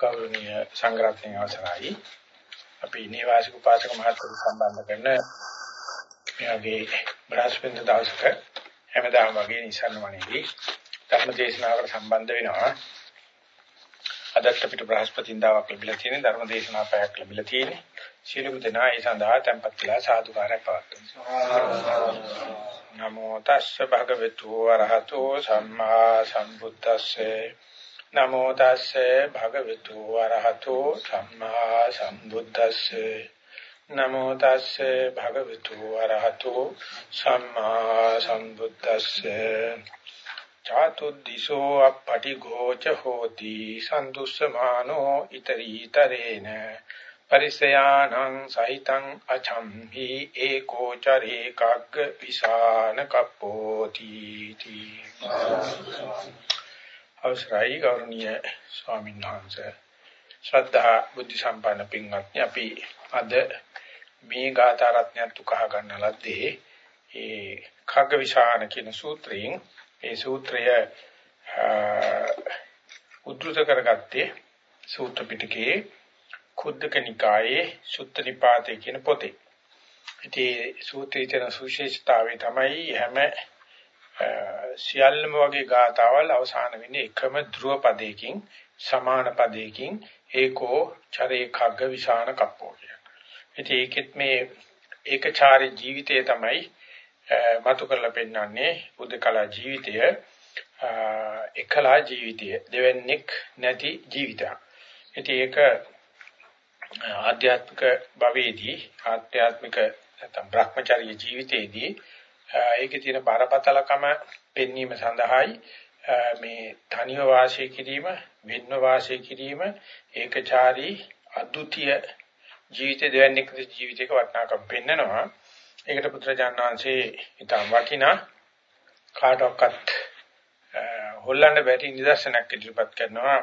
ගෞරවනීය සංග්‍රහණයේ අවසරයි. අපි නේවාසික උපාසක මහත්වරු සම්බන්ධ කරන මෙයාගේ බ්‍රහස්පති දවසක හැමදාම වගේ නිසන්න වණේදී ධර්ම දේශනාවකට සම්බන්ධ වෙනවා. අදත් අපිට බ්‍රහස්පතින්දාවක් ලැබිලා තියෙන ධර්ම දේශනා පැයක් ලැබිලා තියෙන්නේ. සියලුම දෙනා ඒ සඳහා tempත් වෙලා සාදුකාරය පවත්වනවා නමෝ තස්ස භගවතු වරහතෝ සම්මා සම්බුද්දස්සේ. නමෝ තස්සේ භගවතු වරහතෝ සම්මා සම්බුද්දස්සේ. නමෝ තස්සේ භගවතු වරහතෝ සම්මා සම්බුද්දස්සේ. චාතුද්දිසෝ අපටි ගෝච හෝති සන්දුස්සමානෝ ඉතරීතරේන පරිසයානං සහිතං අචම්හි ඒකෝ චරේ කග්ග විසාන කප්පෝති. තී අවසරයි ගෞරවනීය ස්වාමීන් වහන්සේ ශ්‍රද්ධා බුද්ධ සම්පන්න පින්වත්නි අපි අද මේ ගාථා රත්නයත් උකහා ගන්න ලද්දේ ඒ කග්ගවිශාන කියන සූත්‍රයෙන් ඒ සූත්‍රය උද්දෘත කරගත්තේ සූත්‍ර පිටකයේ කුද්දක නිකායේ සුත්ත නිපාතේ කියන පොතේ. ඉතින් සූත්‍රයේ තියෙන සුවිශේෂතාවය තමයි හැම සියල්ලම වගේ ගාතාවල් අවසාන වෙන්නේ එකම ධ්‍රුව පදයකින් සමාන පදයකින් ඒකෝ චරේ khagg විසාන කප්පෝ කියන. ඉතින් ඒකෙත් මේ ඒකචාරී ජීවිතය තමයි මතු කරලා පෙන්වන්නේ බුද්ධකලා ජීවිතය එකලා ජීවිතය දෙවන්නේක් නැති ජීවිතයක්. ඉතින් ඒක ආධ්‍යාත්මික භවයේදී ආධ්‍යාත්මික නැත්නම් Brahmacharya ජීවිතයේදී ඒකේ තියෙන බරපතලකම පෙන්වීම සඳහායි මේ තනිව වාසය කිරීම, වෙන්ව වාසය කිරීම, ඒකචාරී අද්විතීය ජීවිත දෙවන්නේක ජීවිතයක වටිනාකම් පෙන්නනවා. ඒකට පුත්‍රජාන වහන්සේ ඊටම වටිනා කාටවත් හොල්ලන්න බැරි නිදර්ශනයක් ඉදිරිපත් කරනවා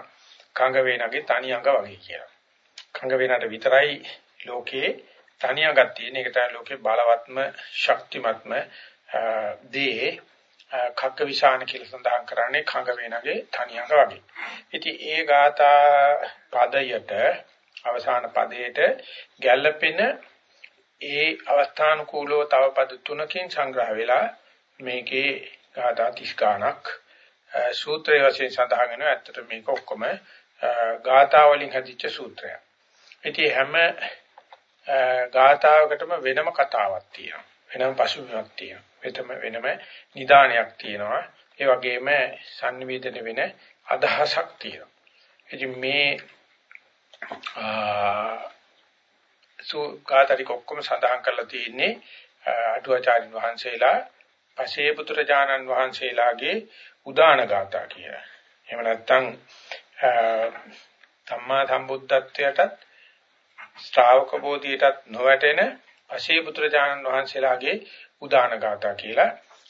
කංග වේනගේ තනි අඟ වගේ කියලා. කංග වේනට විතරයි ලෝකේ තනි අඟක් තියෙන. ඒක තමයි ලෝකේ බලවත්ම ශක්තිමත්ම දේ කක්ක විසාන කියලා සඳහන් කරන්නේ කඟ වේනගේ තනියඟ වගේ. ඉතින් ඒ ગાථා පදයට අවසාන පදයට ගැළපෙන ඒ අවස්ථානුකූලව තව පද තුනකින් සංග්‍රහ වෙලා මේකේ ગાථා 30 ගණක් සූත්‍රය වශයෙන් සඳහන් වෙනවා. ඇත්තට මේක ඔක්කොම ગાථා වලින් හදිච්ච සූත්‍රයක්. ඉතින් හැම ගාථාවකටම වෙනම කතාවක් තියෙනවා. වෙනම පසුබිමක් තියෙනවා. වෙතම වෙනම නිදානයක් තියෙනවා. ඒ වගේම sannivedana වෙන අදහසක් තියෙනවා. ඉතින් මේ සෝ ගාථාරික ඔක්කොම සඳහන් කරලා තියෙන්නේ අටුවාචාරින් වහන්සේලා පසේ පුත්‍රජානන් වහන්සේලාගේ උදාන ගාථා කියලා. එහෙම නැත්නම් සම්මා සම්බුද්ධත්වයටත් ශ්‍රාවක බෝධියටත් නොවැටෙන පසේ පුත්‍රජානන් වහන්සේලාගේ උදාන ගාථා කියලා.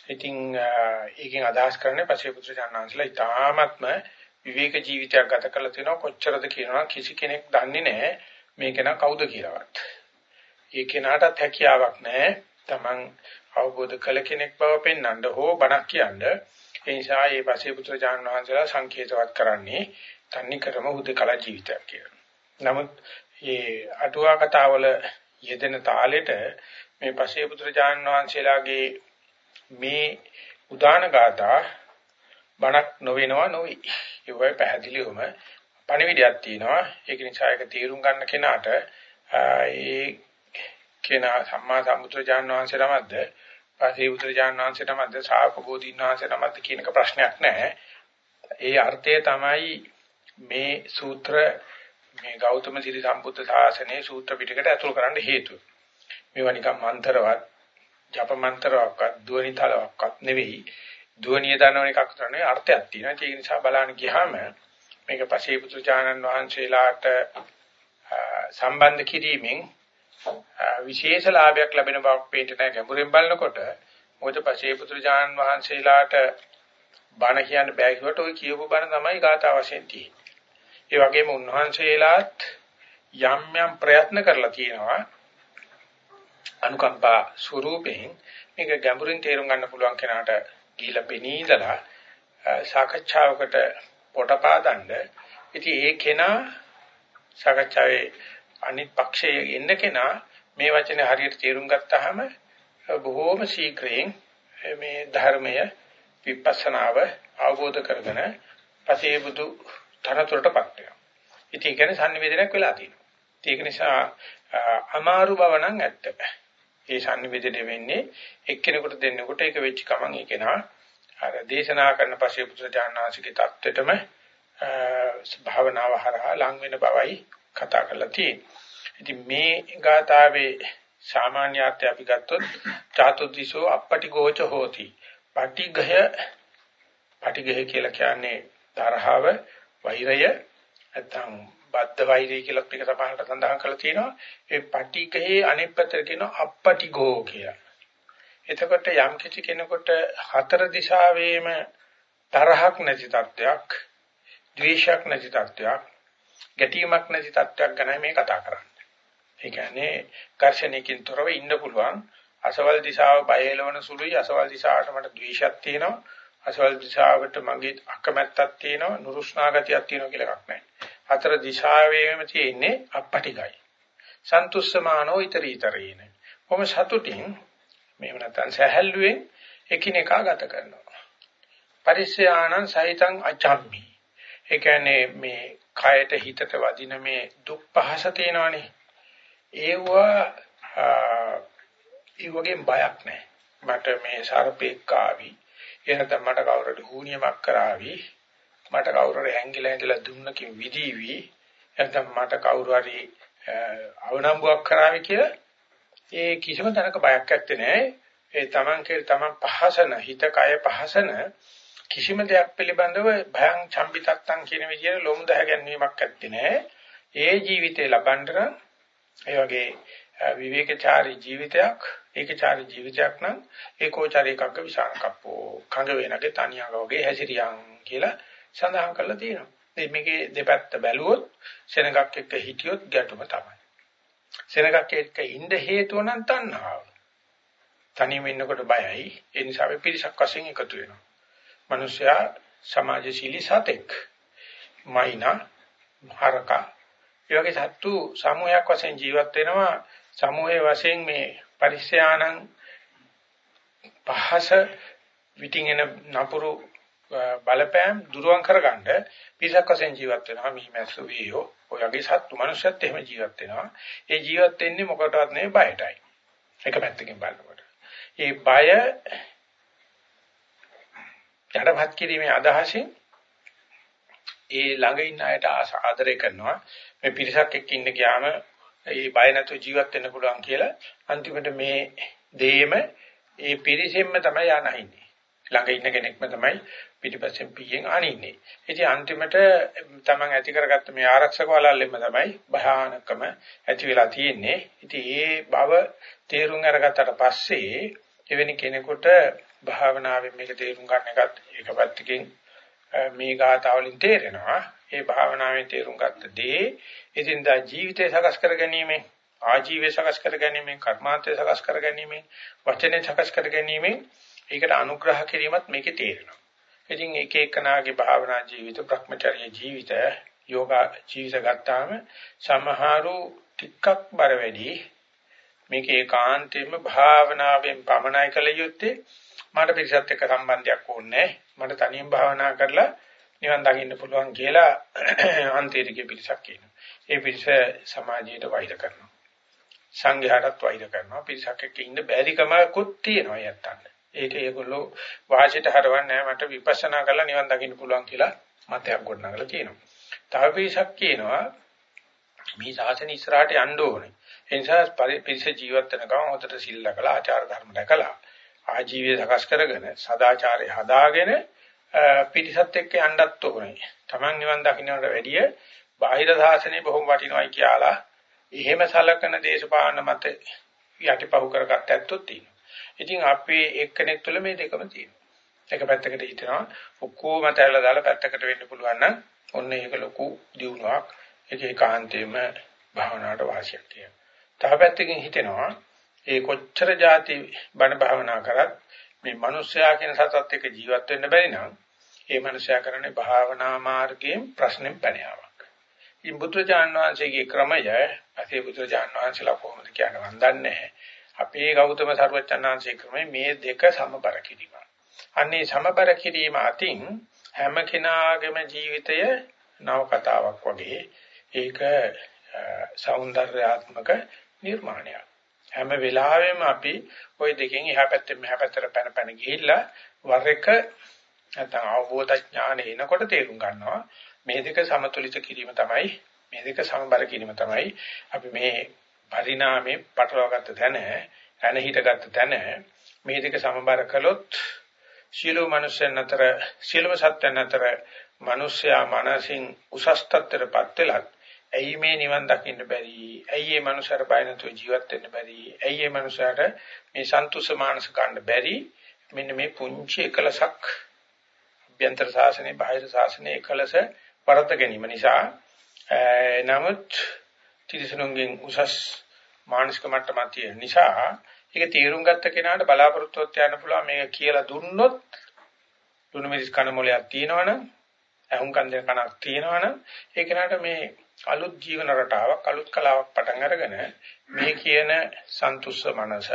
ඉතින් ඒකෙන් අදහස් කරන්නේ පසේ පුත්‍රජානන් වහන්සේලා ඊටාත්ම විවේක ජීවිතයක් ගත කරලා තිනවා කොච්චරද කියනවා කිසි කෙනෙක් දන්නේ නැහැ මේක නා කවුද කියලාවත්. ඒ කෙනාටත් හැකියාවක් නැහැ. Taman අවබෝධ කළ කෙනෙක් බව පෙන්වන්න හෝ බණක් කියන්න. ඒ නිසා මේ පසේ පුත්‍රජානන් වහන්සේලා සංකේතවත් කරන්නේ තන්නේ කරම හුදකලා ජීවිතයක් කියලා. නමුත් මේ අටුවා කතාවල යෙදෙන තාලෙට මේ පසේ පුත්‍රජානන් වහන්සේලාගේ මේ උදාන ගාථා බණක් නොවෙනවා නොවේ. ඒ වගේ පැහැදිලිවම පණිවිඩයක් තියෙනවා. ඒක නිසා ඒක තීරුම් ගන්න කෙනාට ඒ කෙනා සම්මා සම්බුද්ධජානන් වහන්සේලාමද පසේ පුත්‍රජානන් වහන්සේලාමද ශාක බෝධීන් වහන්සේලාමද කියන එක ප්‍රශ්නයක් නැහැ. ඒ අර්ථය තමයි මේ සූත්‍ර මේ ගෞතම සිරි සම්බුද්ධ ශාසනයේ සූත්‍ර පිටකට ඇතුල් කරන්න හේතුව. මේවා නිකන් මන්තරවත්, ජප මන්තරවක්වත්, ධ්වනිතලවක්වත් නෙවෙයි. ධ්වනිය දනවන එකක් තමයි අර්ථයක් තියෙනවා. ඒ නිසා බලන්න ගියාම මේක පසේ පුත්‍රචානන් වහන්සේලාට සම්බන්ධ කිරීමෙන් විශේෂ ලාභයක් ලැබෙන බවක් පේන්න නැහැ ගැඹුරෙන් බලනකොට. මොකද පසේ පුත්‍රචානන් වහන්සේලාට බණ කියන්න බෑ කිව්වට ওই කියපු බණ තමයි ගාථා වශයෙන් තියෙන්නේ. ඒ වගේම උන්වහන්සේලාත් යම් යම් ප්‍රයත්න කරලා තියෙනවා අනුකම්පා ස්වරූපයෙන්. මේක ගැඹුරින් තේරුම් ගන්න පුළුවන් කෙනාට ගිහිලා පෙනීදලා සාකච්ඡාවකට පොටපාදන්න. ඉතින් ඒ කෙනා සාකච්ඡාවේ අනිත් පක්ෂයේ එන්න කෙනා මේ වචනේ හරියට තේරුම් ගත්තාම බොහෝම ශීඝ්‍රයෙන් මේ ධර්මය විපස්සනාව අවබෝධ කරගෙන පසේ බුදු තරතුරටපත් වෙනවා. ඉතින් ඒ කියන්නේ sannivedanayak වෙලා තියෙනවා. ඒක නිසා අමාරු බව නම් ඇත්ත. ඒ sannivedana වෙන්නේ එක්කෙනෙකුට දෙන්නෙකුට ඒක වෙච්ච ගමන් ඒක නා අර දේශනා කරන පසේ බුදු දානනාසිකේ தත්වෙටම භාවනාව හරහා ලං වෙන බවයි කතා කරලා තියෙන්නේ. ඉතින් මේ ගාථාවේ සාමාන්‍ය අර්ථය අපි ගත්තොත් චාතුද්දිසෝ අපපටි ගෝච හෝති. පටිඝය පටිඝය කියලා කියන්නේ තරහව, වෛරය නැත්නම් බද්ධ වෛරය කියලා පිට සමහරට සඳහන් කරලා තියෙනවා. ඒ පටිඝයේ අනිත් පැත්තට කියනවා අපපටිඝෝ කියලා. එතකොට යම් කිසි කෙනෙකුට හතර දිශාවෙම තරහක් නැති තත්වයක්, ද්වේෂයක් නැති තත්වයක්, ගැටීමක් නැති තත්වයක් ගැන මේ කතා කරන්නේ. ඒ කියන්නේ ඝර්ෂණයකින් තොරව ඉන්න පුළුවන් අසවල් දිශාව බයලවන සුළුයි අසවල් දිශාවට මට ද්වේෂයක් තියෙනවා අසවල් දිශාවට මගේ අකමැත්තක් තියෙනවා නුරුස්නා ගතියක් තියෙනවා කියලා එකක් නැහැ. හතර දිශාවෙම තියෙන්නේ අපපටිගයි. සන්තුස්සමානෝ ඊතරීතරේන. කොහොම සතුටින් මේව නැත්නම් සහැල්ලුවෙන් එකිනෙකා ගත කරනවා. පරිස්සයානං සහිතං අචම්මි. ඒ කියන්නේ මේ කයට හිතට වදින මේ දුක් පහස තියෙනවනේ. ඒවා ඒ වගේ බයක් නැහැ. මට මේ සර්පෙක් ආවි. එහෙනම් මට කවුරුට හුනියමක් කරાવી. මට කවුරුහරි ඇංගිලා ඉඳලා දුන්නකින් විදීවි. නැත්නම් මට කවුරු හරි අවනම්බුවක් කරાવી කියලා ඒ කිසිම තැනක බයක් ඇත්තේ නැහැ. ඒ Taman කෙර Taman පහසන හිත කය පහසන කිසිම දෙයක් පිළිබඳව භයං චම්බිතත්තං කියන විදිහට ලොමු දහ ගැනීමක් ඇත්තේ නැහැ. ඒ ජීවිතේ ලබන්න ඒ වගේ විවේකචාරී ජීවිතයක් ඒකචාරී ජීවිතයක් නම් ඒකෝචාරී එකක විසාන කප්පෝ කඟ වෙනගේ තනියම වගේ හැසිරියන් කියලා සඳහන් කරලා තියෙනවා. ඉතින් මේකේ දෙපැත්ත බැලුවොත් සෙනගක් එක්ක හිටියොත් ගැටුම තමයි. සෙනගක් එක්ක ඉඳ හේතුව නම් තණ්හාව. තනියම ඉන්නකොට බයයි. ඒ නිසා අපි පිරිසක් වශයෙන් එකතු වෙනවා. මිනිස්සයා සමාජශීලී සතෙක්. මයිනා හරකා ඒ වගේ සත්තු සමූහයක් වශයෙන් ජීවත් වෙනවා සමූහයේ වශයෙන් මේ පරිශ්‍රයාණං පහස විටින් එන නපුරු බලපෑම් දුරුවන් කරගන්න පිරිසක් වශයෙන් ජීවත් වෙනවා. මිහිමැස්සු වේයෝ ඔය වගේ සත්තු මනුස්සයත් එහෙම ජීවත් වෙනවා. ඒ ජීවත් වෙන්නේ මොකටවත් නෙවෙයි බයටයි. එක පැත්තකින් බලනකොට. ඒ බය යටපත් කිරීමේ අදහසින් ඒ ළඟ ඉන්න අයට ආදරය කරනවා. මේ පිරිසක් එක්ක ඉන්න ගියාම ඒ බය නැතුව ජීවත් වෙන්න පුළුවන් කියලා අන්තිමට මේ දෙයම ඒ පිරිසෙන්ම තමයි යනහින්නේ ළඟ ඉන්න කෙනෙක්ම තමයි පිටිපස්සෙන් පියෙන් අනින්නේ ඉතින් අන්තිමට තමන් ඇති කරගත්ත මේ ආරක්ෂක වලල්ලෙම තමයි භයානකම ඇති වෙලා තියෙන්නේ. ඉතින් ඒ බව තේරුම් අරගත්තට පස්සේ එවැනි කෙනෙකුට භාවනාවෙන් මේක තේරුම් ගන්න එකත් එක පැත්තකින් මේ ගාතාවලින් තේරෙනවා. ඒ භාවනාවෙන් තේරුම් ගත්ත දේ එදින්දා ජීවිතය සකස් කර ගැනීම ආජීවය සකස් කර ගැනීම කර්මාන්තය සකස් කර ගැනීම වචනේ සකස් කර ගැනීම ඒකට අනුග්‍රහ කිරීමත් මේකේ තේරෙනවා. ඉතින් එක එකනාගේ භාවනා ජීවිත භ්‍රමචර්ය ජීවිත යෝගා ජීවිත ගත්තාම සමහරු ටිකක් බර වැඩි. මේක ඒකාන්තයෙන්ම භාවනාවෙන් පමනයි කළ යුත්තේ. මට පිරිසත් එක්ක සම්බන්ධයක් ඕනේ මට තනියෙන් භාවනා කරලා නිවන් දකින්න පුළුවන් කියලා අන්තිරිකේ පිරිසක් කියනවා. ඒ පිරිස සමාජයට වෛර කරනවා. සංඝයාටත් වෛර කරනවා. පිරිසක් එක්ක ඉන්න බැරිකමකුත් තියෙනවා යත්තන්න. ඒක ඒගොල්ලෝ වාසියට හරවන්නේ මට විපස්සනා කරලා නිවන් දකින්න පුළුවන් කියලා මතයක් ගොඩනගලා තියෙනවා. තව පිරිසක් කියනවා මේ ශාසන ඉස්සරහට යන්න ඕනේ. ඒ නිසා පිරිස ජීවත් වෙනකම් හොතට සිල් ලකලා ආචාර ධර්ම දැකලා ආජීවය සකස් කරගෙන සදාචාරය හදාගෙන පිටිසත් එක්ක යන්නත් ඕනේ. Taman නිවන් දකින්නට වැඩිය බාහිර සාසනය බොහොම වටිනවයි කියලා එහෙම සලකන දේශපාලන මත යටිපහුව කරගත්ත ඇත්තොත් තියෙනවා. ඉතින් අපේ එක්කෙනෙක් තුළ මේ දෙකම තියෙනවා. එක පැත්තකට හිතනවා ඔක්කොම තැරලා දාලා පැත්තකට වෙන්න පුළුවන් නම් ඔන්න ඒක ලොකු දියුණුවක්. ඒක ඒකාන්තයෙන්ම භාවනාවට වාසියක් කියනවා. තව පැත්තකින් හිතෙනවා ඒ කොච්චර જાති බණ භාවනා කරත් මේ මිනිස්සයා කියන සතත් එක්ක ජීවත් වෙන්න බැරි නම් ඒ මිනිස්සයා කරන්නේ භාවනා මාර්ගයෙන් ප්‍රශ්නෙම් පැනියාවක්. ඉතින් බුදුචාන් වහන්සේගේ ක්‍රමය අතේ බුදුචාන් වහන්සේලා කොහොමද කියන මන් දන්නේ අපේ ගෞතම සර්වචන්නාංශේ ක්‍රමය මේ දෙක සමබර කිරීම. අන්නේ සමබර කිරීම අතින් හැම කෙනාගේම ජීවිතය නව කතාවක් වගේ ඒක సౌందర్యාත්මක නිර්මාණයක්. හැම වෙලාවෙම අපි ওই දෙකෙන් එහා පැත්තෙන් මෙහා පැත්තට පැන පැන ගිහිල්ලා වර එක නැත්නම් අවබෝධ ඥානෙ එනකොට තේරුම් ගන්නවා. මේ දෙක සමතුලිත කිරීම තමයි මේ දෙක සමබර කිරීම තමයි අපි මේ පරිණාමේ පටලවාගත්ත තැන ඇන හිටගත්ත තැන මේ දෙක සමබර කළොත් සියලු මනුෂ්‍යයන් අතර සියලුම සත්‍යයන් අතර මිනිස්යා මනසින් උසස් තත්ත්වයටපත් වෙලත් ඇයි මේ නිවන් දකින්න බැරි? ඇයි මේ මනුෂ්‍යර බය නැතුව ජීවත් වෙන්න බැරි? ඇයි මේ මනුෂ්‍යර මේ සන්තුෂ මානස ගන්න බැරි? මෙන්න මේ පුංචි එකලසක් අභ්‍යන්තර සාසනේ බාහිර සාසනේ එකලස වරද්ද ගැනීම නිසා නමුත් ත්‍රිසනුන්ගෙන් උසස් මානසික මට්ටමක් තියෙන නිසා ඒක තීරුම් ගත්ත කෙනාට බලාපොරොත්තුවක් යන්න පුළුවන් මේක කියලා දුන්නොත් දුනු මිරිස් කන මොලයක් තියෙනවනම් අහුන් කන්දේ කනක් තියෙනවනම් ඒ කෙනාට මේ අලුත් ජීවන රටාවක් අලුත් කලාවක් පටන් අරගෙන මේ කියන සන්තුෂ්ස මනස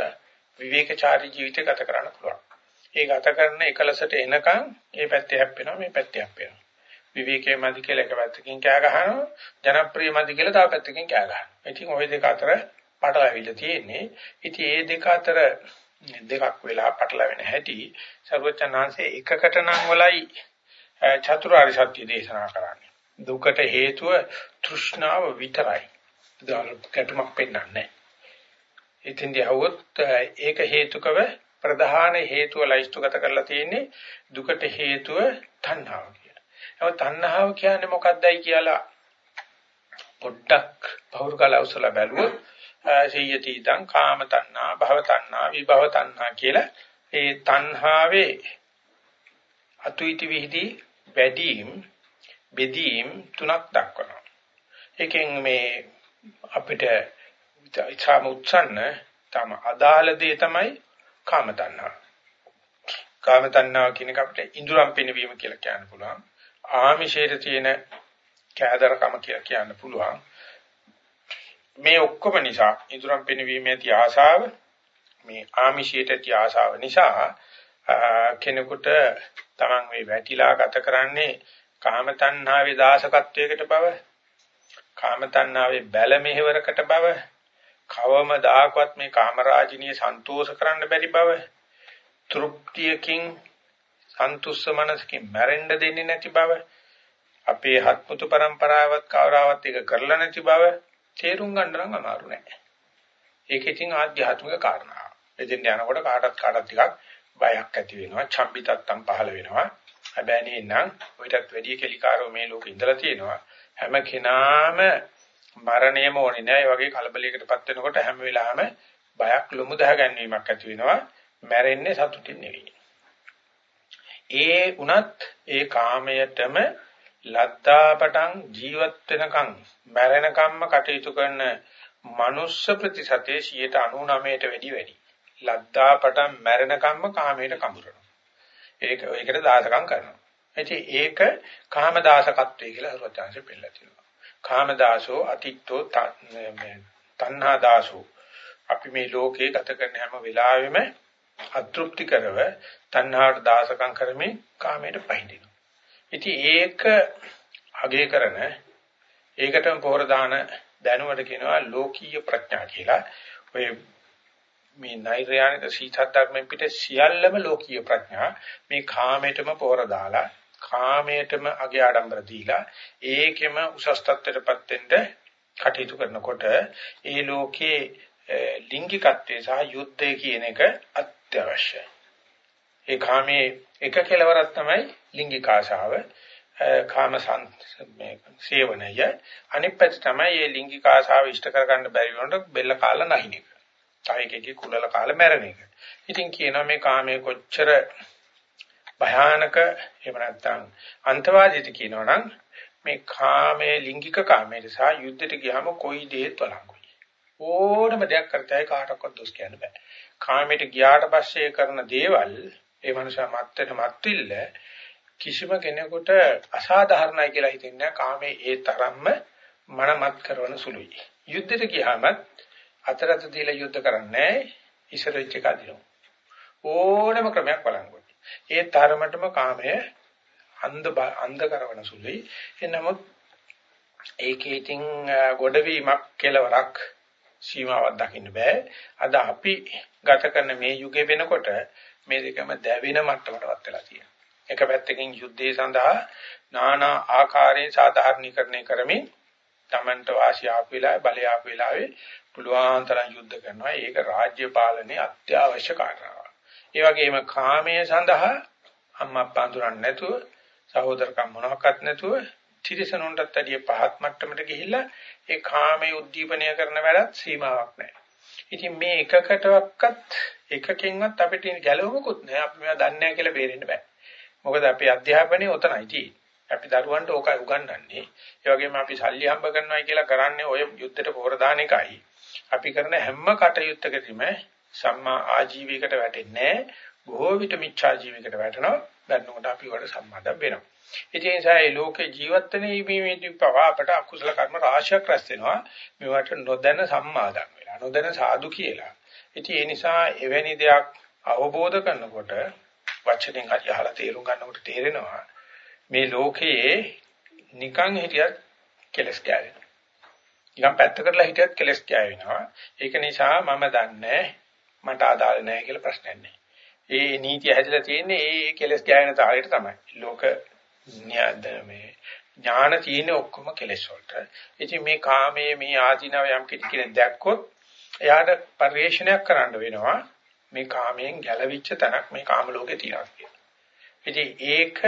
විවේකචාරී ජීවිතය ගත කරන්න පුළුවන්. ඒ ගත කරන එකලසට එනකන් මේ පැත්තේ හැප්පෙනවා මේ පැත්තේ හැප්පෙනවා. විවේකයේ මදි කියලා එක පැත්තකින් කෑ ගහනවා ජනප්‍රිය මදි කියලා තව පැත්තකින් කෑ ගහනවා. ඉතින් ওই දෙක අතර පටලවිල්ල තියෙන්නේ. ඉතින් මේ දෙක අතර දෙකක් වෙලා පටලවෙන හැටි සර්වචනාංශයේ එකකට නම් වලයි චතුරාර්ය සත්‍ය දේශනා කරන්නේ. දුකට හේතුව තෘෂ්ණාව විතරයි. ගැටුමක් පෙන්වන්නේ එතෙන්දී આવොත් ඒක හේතුකව ප්‍රධාන හේතුව ලයිස්තුගත කරලා තියෙන්නේ දුකට හේතුව තණ්හාව කියලා. ඒ තණ්හාව කියන්නේ මොකක්දයි කියලා පොඩ්ඩක් පෞරුකල අවසල බැලුවොත් සීයති ඉදං කාම තණ්හා භව තණ්හා විභව තණ්හා කියලා ඒ තණ්හාවේ අතුයිති විහිදී වැඩිම බෙදීම් තුනක් දක්වනවා. එකෙන් මේ අපිට ඉතාම උත්සන්න තම අදාළ දේ තමයි කාම තණ්හා. කාම තණ්හා කියන එක අපිට ඉඳුරම් පිනවීම කියලා කියන්න පුළුවන්. ආමිෂයේ තියෙන කෑදරකම කියලා කියන්න පුළුවන්. මේ ඔක්කොම නිසා ඉඳුරම් පිනවීමේ ඇති ආශාව මේ ආමිෂයට ඇති ආශාව නිසා කෙනෙකුට තමන් මේ වැටිලා ගත කරන්නේ කාම තණ්හාවේ දාසකත්වයකට බව කාම තණ්හාවේ බැල මෙහෙවරකට බව කවම දායකවත් මේ කාමරාජිනිය සන්තෝෂ කරන්න බැරි බව තෘප්තියකින් සන්තුෂ්ස මනසකින් මැරෙන්න දෙන්නේ නැති බව අපේ හත්මුතු પરම්පරාවත් කවරාවත් එක කරලා නැති බව තේරුම් ගන්න නම් අමාරු නෑ. ඒක ඉතින් ආධ්‍යාත්මික කාරණා. එදින් යනකොට කාටත් කාටත් ටිකක් බයක් ඇති වෙනවා, චම්බිතත්තම් පහළ වෙනවා. හැබැයි නේනම් ඔයිටත් වැඩි කෙලිකාරෝ මේ ලෝකේ ඉඳලා තියෙනවා. හැම කෙනාම මරණයම ඕනේ නෑ. ඒ වගේ කලබලයකටපත් වෙනකොට හැම වෙලාවෙම බයක් ලොමු දහ ගැනීමක් ඇති වෙනවා. මැරෙන්නේ සතුටින් නෙවෙයි. ඒ උනත් ඒ කාමයටම ලද්දාපටන් ජීවත් වෙනකන් මැරෙනකම්ම කටයුතු කරන මනුස්ස ප්‍රතිශතයේ 99ට වැඩි වැඩි. ලද්දාපටන් මැරෙනකම්ම කාමයට කඹරනවා. ඒක ඒකට දාසකම් කරනවා. ඉතින් ඒක කාම දාසකත්වය කියලා හරුවචාන්සේ පෙන්නලා තියෙනවා. කාම දාසෝ අතිත්තෝ තණ්හා දාසෝ අපි මේ ලෝකේ ගත කරන හැම වෙලාවෙම අතෘප්ති කරව තණ්හාට දාසකම් කරමින් කාමයට පහඳිනවා. ඉතින් ඒක අගය කරන ඒකටම පොහොර දාන දැනුවට කියනවා ලෝකීය ප්‍රඥා කියලා. ඔය මේ නෛර්යානික සීතත් ධර්මෙන් පිට සියල්ලම ලෝකීය ප්‍රඥා මේ කාමයටම පොර දාලා කාමයටම අගේ ආඩම්බර දීලා ඒකෙම උසස් තත්ත්වයටපත් වෙන්න කටයුතු කරනකොට ඒ ලෝකේ ලිංගිකත්වය සහ යුද්ධය කියන එක අත්‍යවශ්‍යයි. ඒ කාමයේ එක කෙලවරක් තමයි ලිංගික ආශාව කාම මේ සේවනය අනිත් පැත්ත තමයි මේ ලිංගික ආශාව ඉෂ්ට කරගන්න බැරි වුණොත් බෙල්ල කාලා නැහින එක. තව එකකේ කුලල කාලේ මැරෙන එක. ඉතින් කියනවා මේ කාමයේ කොච්චර භයානක එහෙම නැත්නම් අන්තවාදීද කියනවනම් මේ කාමයේ ලිංගික කාමයේ සහ යුද්ධයට ගියාම කොයි දෙයක් වළංගුයි. ඕනම දෙයක් කරතයි කාටවත් දොස් කියන්න බෑ. කාමයට ගියාට පස්සේ කරන දේවල් ඒ මනුෂයා මත්තට මත්විල්ල කිසිම කෙනෙකුට අසාධාරණයි කියලා හිතෙන්නේ කාමයේ ඒ තරම්ම මනමත් කරන සුළුයි. යුද්ධෙට ගියාම අතරත දීලා යුද්ධ කරන්නේ ඉස්සර වෙච්ච එක අදිනවා. ඕනම ක්‍රමයක් බලංගොත්. ඒ තරමටම කාමය අන්ධ අන්ධ කරවන සුළුයි. එනමුත් ඒකේ ඉතින් ගොඩවීමක් කෙලවරක් සීමාවක් දකින්න බෑ. අද අපි ගත කරන මේ යුගය වෙනකොට මේ දෙකම දැවෙන මට්ටමටවත් වෙලා තියෙනවා. එක පැත්තකින් යුද්ධය සඳහා নানা ආකාරයෙන් සාධාරණීකරණය කරමින් Tamanට වාසිය ආපු වෙලාවේ බලය ආපු වෙලාවේ පුළුවන් තරම් යුද්ධ කරනවා. ඒක රාජ්‍ය පාලනයේ අත්‍යවශ්‍ය කාරණාවක්. ඒ වගේම කාමයේ සඳහා අම්මා අප්පා අඳුරන්නේ නැතුව සහෝදරකම් මොනවාක්වත් නැතුව තිරසනුන්ටත් වැඩිය පහත් මට්ටමට ගිහිල්ලා ඒ කාමයේ උද්දීපනය කරන වැඩත් සීමාවක් නැහැ. ඉතින් මේ එකකටවත් එකකින්වත් අපිට ගැලවෙමුකුත් නැහැ. අපි මේවා දන්නේ නැහැ කියලා බේරෙන්න බෑ. මොකද අපේ අධ්‍යාපනයේ උතනයි තියෙන්නේ. අපි දරුවන්ට ඕකයි උගන්වන්නේ. ඒ වගේම අපි සල්ලි හම්බ කරනවා කියලා කරන්නේ ඔය යුද්ධයට පොර දාන එකයි. අපි කරන හැම කටයුත්තකදීම සම්මා ආජීවයකට වැටෙන්නේ බොහෝ විට මිච්ඡා ජීවයකට වැටෙනවා. දැන්නකොට අපි වල සම්මාදම් වෙනවා. ඒ නිසා මේ ලෝකේ ජීවත් වෙන ඉමේදී පවා අපට අකුසල කර්ම රාශියක් රැස් වෙනවා. මේවට නොදැන සම්මාදම් වෙලා නොදැන සාදු කියලා. ඉතින් ඒ නිසා එවැනි දෙයක් අවබෝධ කරනකොට වචනෙන් හරි අහලා තේරුම් ගන්නකොට තේරෙනවා මේ ලෝකයේ නිකන් හිටියත් කෙලස් කෑවෙනවා. නිකන් පැත්ත කරලා හිටියත් කෙලස් කෑවෙනවා. ඒක නිසා මම දන්නේ මට අදාළ නැහැ කියලා ප්‍රශ්නයක් නැහැ. ඒ නීතිය හැදලා තියෙන්නේ ඒ කෙලස් කෑවෙන තාලෙට තමයි. ලෝක මේ ඥාන තියෙන ඔක්කොම කෙලස් වලට. ඉතින් මේ කාමයේ මේ ආධිනව යම් කෙනෙක් දැක්කොත් එයාට පරිශ්‍රණයක් කරන්න වෙනවා. මේ කාමයෙන් ගැලවිච්ච තැනක් මේ කාම ලෝකේ තියෙනවා කියලා. ඉතින් ඒක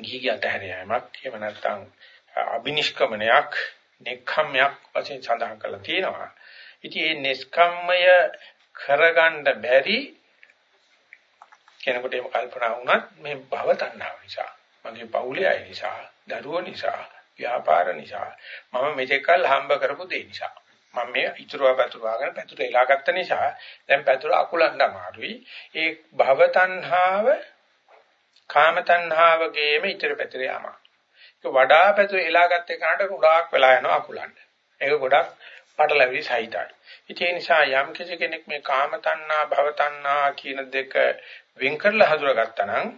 ගිහි අතහැරියාමක් එහෙම නැත්නම් අබිනිෂ්ක්‍මණයක් නෙක්ඛම්යක් වශයෙන් සඳහන් කරලා තියෙනවා. ඉතින් මේ නිස්කම්මය කරගන්න බැරි කෙනෙකුට එහෙම කල්පනා වුණත් මේ භව තණ්හාව නිසා මගේ පවුලේ අය නිසා දරුවෝ නිසා ව්‍යාපාර නිසා මම මෙතෙක්කල් හම්බ කරපු දේ නිසා මම මේ ඉතුරුවා පැතුරවාගෙන පැතුර එලාගත්ත නිසා දැන් පැතුර අකුලන්න අමාරුයි ඒ භව තණ්හාව කාම තණ්හාවගේම ඉතුරු පැතුර යම ඒක වඩා පැතුර එලාගත්ත එකනට ගොඩාක් වෙලා යනවා අකුලන්න. ඒක ගොඩක් පටලැවිලි සහිතයි. ඒ නිසා යම් කෙනෙක් මේ කාම තණ්හා භව තණ්හා කියන දෙක වෙන් කරලා හඳුනාගත්තා නම්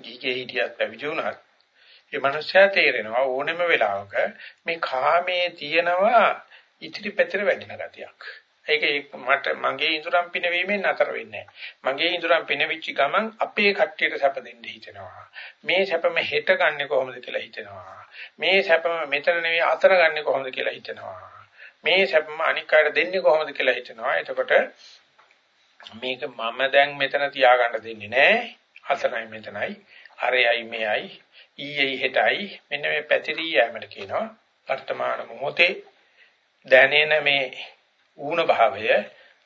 ගිහිගේ හිටියත් පැවිදි වුණත් ඒ මනුස්සයා තේරෙනවා ඕනෙම වෙලාවක මේ කාමයේ තියෙනවා ඉතිරි පැතිර වැඩින ගතියක්. ඒක මට මගේ ඉඳුරම් පිනවීමෙන් නතර වෙන්නේ මගේ ඉඳුරම් පිනවිච්ච ගමන් අපේ කට්ටියට සැප දෙන්න හිතෙනවා. මේ සැපම හෙට ගන්නෙ කොහොමද කියලා හිතෙනවා. මේ සැපම මෙතන නෙවෙයි අතර ගන්නෙ කොහොමද කියලා හිතෙනවා. මේ සැපම අනික් අයට දෙන්නේ කොහොමද කියලා හිතෙනවා. එතකොට මේක මම දැන් මෙතන තියාගන්න දෙන්නේ නැහැ. අතනයි මෙතනයි. අරයයි මෙයයි. ඊයේ හෙටයි මෙන්න මේ පැතිරී යෑමට කියනවා. වර්තමාන මොහොතේ දැනෙන මේ ඌණ භාවය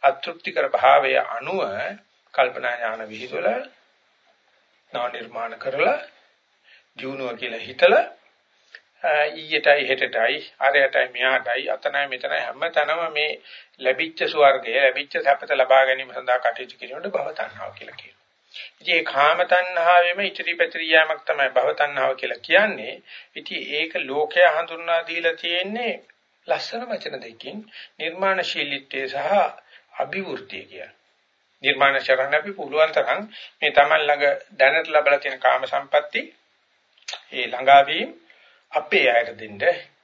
අතෘප්තිකර භාවය අනුව කල්පනා ඥාන විහිදවල නව නිර්මාණ කරලා ජීවුණුව කියලා හිතලා ඊයටයි හෙටටයි අරයටයි මෙහාටයි අතනයි මෙතනයි හැමතැනම මේ ලැබිච්ච ස්වර්ගය ලැබිච්ච සැපත ලබා ගැනීම සඳහා කටයුතු කිරීමට භව තණ්හාව කියලා කියනවා. ඉතින් ඒ කාම තණ්හාවෙම ඉතිරි පැතිරි යාමක් තමයි භව තණ්හාව කියලා කියන්නේ. ඉතින් ඒක ලෝකයා හඳුන්වා දීලා තියෙන්නේ ලස්සන වචන දෙකකින් නිර්මාණශීලීත්වය සහ අභිවෘද්ධිය කියන. නිර්මාණ ශරණ අපි පුළුවන් තරම් මේ Taman ළඟ දැනට ලැබලා තියෙන කාම සම්පatti ඒ ළඟාවීම් අපේ අයට දෙන්න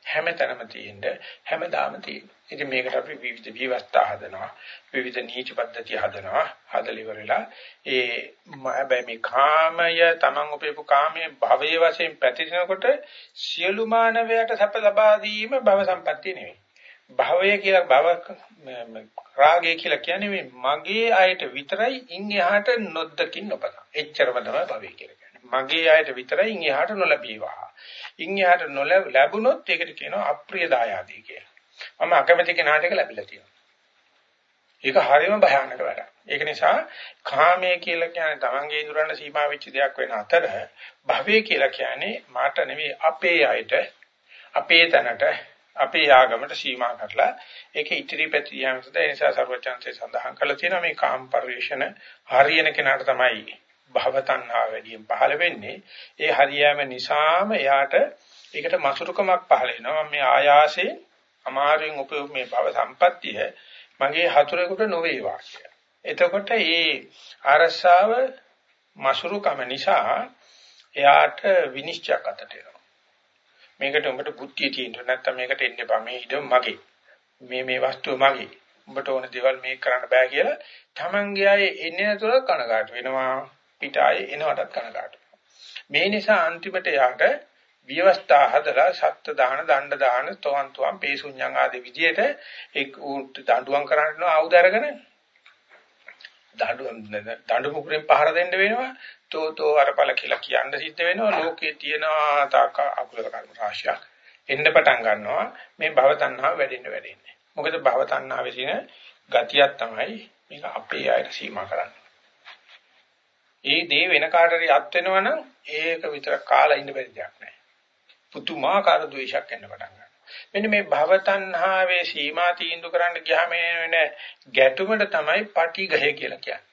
හැමතැනම තියෙන්න හැමදාම තියෙන්න. ඉතින් මේකට අපි විවිධ විවස්ථා හදනවා. විවිධ නීති පද්ධති හදනවා. හදලි ඉවරලා ඒ හැබැයි මේ කාමය Taman උපේපු කාමයේ භවයේ වශයෙන් පැතිරෙනකොට සියලු මානවයට සැප ලබා දීම භව සම්පත්තිය නෙවෙයි. භවය කියලා භව රාගය කියලා කියන්නේ මගේ අයට විතරයි ඉන් එහාට නොදකින් නොපත. එච්චරම තමයි භවය කියලා කියන්නේ. මගේ අයට විතරයි ඉන් එහාට නොලැබීවා. ඉන් එහාට නොලැබුණොත් ඒකට කියනවා අප්‍රිය දායාදී කියලා. මම අකමැති කෙනාට ඒක ලැබිලා තියෙනවා. ඒක හරියම භයානක වැඩක්. ඒක නිසා කාමයේ කියලා කියන්නේ තමන්ගේ ඉදරන්න සීමා වෙච්ච දෙයක් වෙන අතර භවය කියලා කියන්නේ මාට නෙවෙයි අපේ අයට අපේ තැනට අපේ ආගමට සීමා කරලා ඒක ඉතිරි පැතිරියන්සද ඒ නිසා ਸਰවචන්සේ සඳහන් කරලා තියෙනවා මේ කාම පරිවේෂණ හරියන කෙනාට තමයි භව තණ්හා වැඩියෙන් පහළ වෙන්නේ. ඒ හරියෑම නිසාම එයාට ඒකට මසුරුකමක් පහළ වෙනවා. මේ ආයාසයෙන් අමාරුවෙන් උපයෝග මේ භව සම්පත්තිය මගේ හතුරෙකුට නොවේවා කියලා. එතකොට මේ අරසාව මසුරුකම නිසා එයාට විනිශ්චයක් අතට එනවා. මේකට උඹට බුද්ධිය තියෙන්න නැත්නම් මේකට එන්න එපා. මේ ඉඩම මගේ. මේ මේ වස්තුව මගේ. උඹට ඕන දේවල් මේක කරන්න බෑ කියලා තමන්ගේ අය එන්නේ නැතුව කනගාටු වෙනවා. පිට අය එනවටත් කනගාටු. මේ නිසා අන්තිමට යාට විවස්ථා හදලා සත්ත්‍ය දාන දණ්ඩ දාන තොන් තුම් පේසුඤ්ඤං ආදී විදියට එක් දඬුවම් කරන්න ආයුධ අරගෙන දඬුවම් දඬු මුකුරෙන් පහර දෙන්න වෙනවා. තෝ තෝ අරපල කියලා කියන්න සිද්ධ වෙනවා. ලෝකේ තියෙන තාක අකුසල කර්ම රාශියක් එන්න පටන් ගන්නවා. මේ භව තණ්හාව වැඩෙන්න වැඩෙන්නේ. මොකද භව තණ්හාවේ තියෙන ගතියක් තමයි මේක අපේ ආයත සීමා කරන්නේ. ඒ දේ වෙන කාටරි අත් වෙනවනම් ඒක විතර කාලා ඉන්න බැරි දෙයක් නෑ. පුතුමාකාර ද්වේෂයක් එන්න පටන් ගන්නවා. මෙන්න මේ භව තණ්හාවේ සීමා තීන්දුව කරන්න ගියාම වෙන ගැටුමට තමයි පටිඝය කියලා කියන්නේ.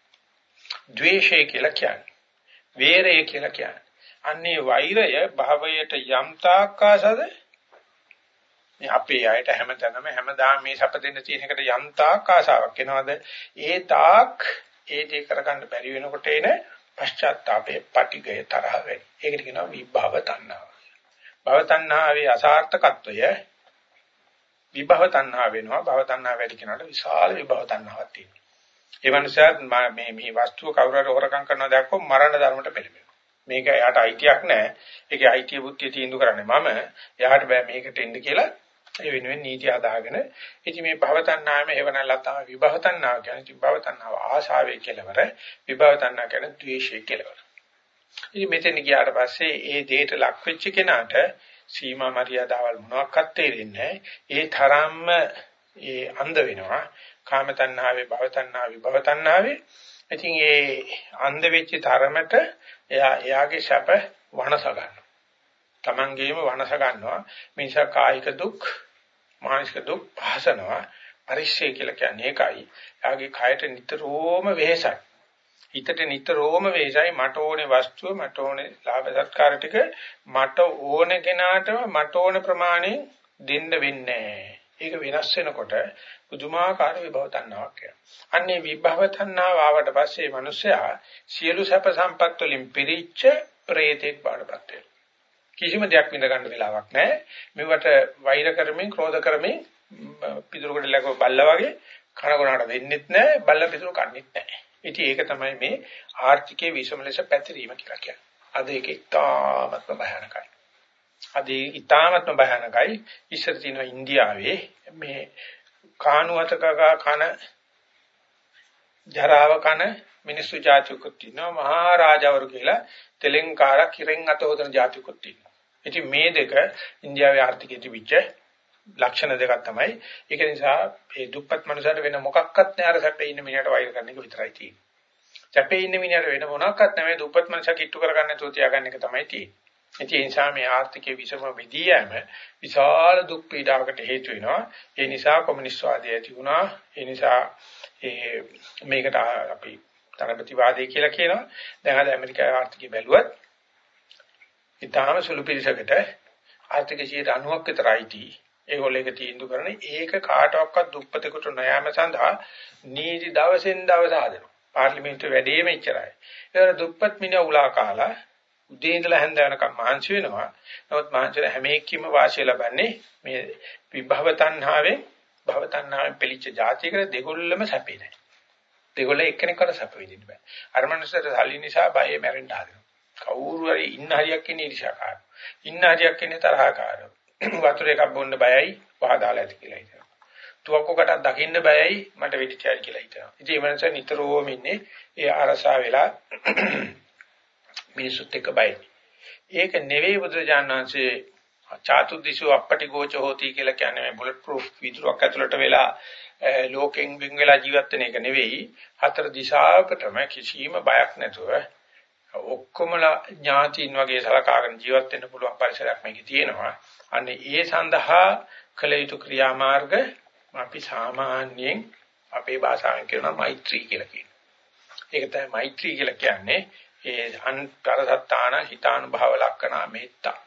ද්වේෂය කියලා කියන්නේ. වේරය කියලා කියන්නේ. අන්නේ වෛරය භවයට යම් තාක්කාසද මේ අපේ අයට හැමතැනම හැමදාම මේ සැප දෙන්න තියෙන එකට යම් තාක් ආසාවක් එනවාද ඒ තාක් ඒ දේ කරගන්න බැරි වෙනකොට එන පශ්චාත්තාපේ පටිගය තරහ වෙයි. ඒකට කියනවා විභව තණ්හාව. භව තණ්හාවේ අසාර්ථකත්වය විභව තණ්හා වෙනවා. භව තණ්හා වැඩි කෙනාට විශාල විභව තණ්හාවක් තියෙනවා. ඒ මනුස්සයාත් මේ මේ වස්තුව කවුරු හරි හොරකම් කරනවා දැක්කොත් මරණ ධර්මයට පෙළඹෙනවා. මේක එයාට අයිතියක් නැහැ. ඒකේ අයිතිය බුද්ධිය තීන්දුව කරන්නේ මම. එයාට බෑ මේකට එන්න කියලා ඒ වෙනුවෙන් නීති හදාගෙන ඉතින් මේ භවතණ්හාම හේවනල්ලා තමයි විභවතණ්හා කියන්නේ ඉතින් භවතණ්හාව ආශාවේ කෙලවර විභවතණ්හා කියන්නේ ද්වේෂයේ කෙලවර. ඉතින් මෙතන ගියාට පස්සේ ඒ දෙයට ලක් වෙච්ච කෙනාට සීමා මරියාදාවල් මොනවාක්වත් තේරෙන්නේ ඒ තරම්ම ඒ අන්ධ වෙනවා. කාම තණ්හාවේ භව තණ්හාවේ විභව තණ්හාවේ. ඉතින් ඒ අන්ධ වෙච්ච තරමට එයා එයාගේ සැප වනස ගන්නවා. Tamangeම වනස ගන්නවා. මේ නිසා කායික දුක් මානසික දුක් පහසනවා. පරිශ්‍රය කියලා කියන්නේ ඒකයි. එයාගේ කයට නිතරම වෙහෙසයි. හිතට නිතරම වෙහෙසයි මට ඕනේ වස්තුව මට ඕනේ ලාභ සත්කාර ටික මට ඕනේ කෙනාටම මට ඕනේ ප්‍රමාණය දෙන්න වෙන්නේ ඒක වෙනස් වෙනකොට පුදුමාකාර විභව තණ්හාවක් එනවා. අන්නේ විභව තණ්හාව ආවට පස්සේ මිනිස්සයා සියලු සැප සම්පත් වලින් පිරිච්ච ප්‍රේතෙක් බාඩපත් වෙනවා. කිසිම දෙයක් විඳ ගන්න වෙලාවක් නැහැ. මෙවට වෛර කරමින්, ක්‍රෝධ කරමින් පිටුරකට ලැබව බල්ලා වගේ කනගුණාට වෙන්නෙත් නැහැ, බල්ලා පිටුර කන්නෙත් නැහැ. ඉතින් ඒක තමයි මේ ආර්ථිකයේ විෂම ලෙස පැතිරීම කියලා කියන්නේ. අද ඒක ඉතාමත්ම භයානකයි. අද ඉතාමත්ම භයානකයි. ඉස්සර තියෙන ඉන්දියාවේ මේ කානුවතකගා කන ජරාව කන මිනිස්සු જાතිකුත් ඉන්නවා මහා රාජවරු කියලා තෙලෙන්කාර කිරෙන් අත හොදන જાතිකුත් ඉන්නවා. ඉතින් මේ දෙක ඉන්දියාවේ ආර්ථිකයේ තිබිච්ච ලක්ෂණ දෙකක් තමයි. ඒක නිසා මේ දුප්පත් මනුස්සයට වෙන මොකක්වත් නෑ අර සැපේ ඉන්න මිනිහට වෛර කරන එක විතරයි තියෙන්නේ. සැපේ ඉන්න මිනිහට වෙන මොනක්වත් නැමෙයි දුප්පත් මනුස්සයා කිට්ටු කරගන්න නැතුව තියාගන්න එක තමයි තියෙන්නේ. ඒ නිසා මේ ආර්ථිකයේ විසම විදී යෑම විශාල දුක් පීඩාවකට හේතු වෙනවා. ඒ නිසා කොමියුනිස්ට් වාදය ඇති වුණා. ඒ නිසා ඒ මේකට අපි තරපතිවාදය කියලා කියනවා. දැන් අද ඇමරිකාවේ ආර්ථිකය බැලුවත් ඊටාම සුළු පිළිසකට ආර්ථික 90ක් විතර IT ඒගොල්ලෝ ඒක තීන්දුව කරන. ඒක කාටවත් දුප්පතෙකුට නොයෑම සඳහා නීති දවසෙන් දවස හදනවා. පාර්ලිමේන්තුවේ වැඩේම ඉච්චරයි. ඒක දුප්පත් මිනිහා උලා කාලා උදේ ඉඳලා හැන්ද වෙනකම් මහන්සි වෙනවා. නමුත් මහන්සිලා හැම එකකින්ම වාසිය ලබන්නේ මේ විභව තණ්හාවෙන් භව තණ්හාවෙන් පිළිච්ච જાතියකට දෙගොල්ලම සැපේ නැහැ. දෙගොල්ල එක්කෙනෙක්ට සැප විඳින්න බෑ. අර මනුස්සයට සල්ලි නිසා බයේ මැරෙන්න හදනවා. කවුරු හරි ඉන්න හරියක් ඉන්නේ ඉරිෂාකාර. ඉන්න හරියක් ඉන්නේ තරහකාර. වතුර එකක් බොන්න බයයි පහදාලා ඇති කියලා හිතනවා. තුවක්කකටක් දකින්න බයයි මට වෙඩිචායි කියලා හිතනවා. ඉතින් මේ මනස නිතරම ඉන්නේ ඒ අරසා වෙලා මිනිසුත් එක්ක බයයි. ඒක නෙවෙයි බුදුජානනාංශයේ චාතුද්දිසු අපටි ගෝච හෝති කියලා කියන්නේ මේ බුලට් ප්‍රූෆ් විදුරක් ඇතුළට වෙලා ලෝකෙන් වින් වෙලා ජීවත් වෙන එක නෙවෙයි හතර දිශාවකටම කිසිම බයක් නැතුව ඔක්කොමලා ඥාතියින් වගේ සලකාගෙන ජීවත් වෙන්න පුළුවන් පරිසරයක් මේකේ තියෙනවා. අනේ ඒ සඳහා කළ යුතු ක්‍රියාමාර්ග අපි සාමාන්‍යයෙන් අපේ භාෂාවෙන් කියනවා මෛත්‍රී කියලා කියනවා. ඒක තමයි මෛත්‍රී කියලා කියන්නේ ඒ අන්තර සත්තාන හිතානුභව ලක්කනා මෙත්තා.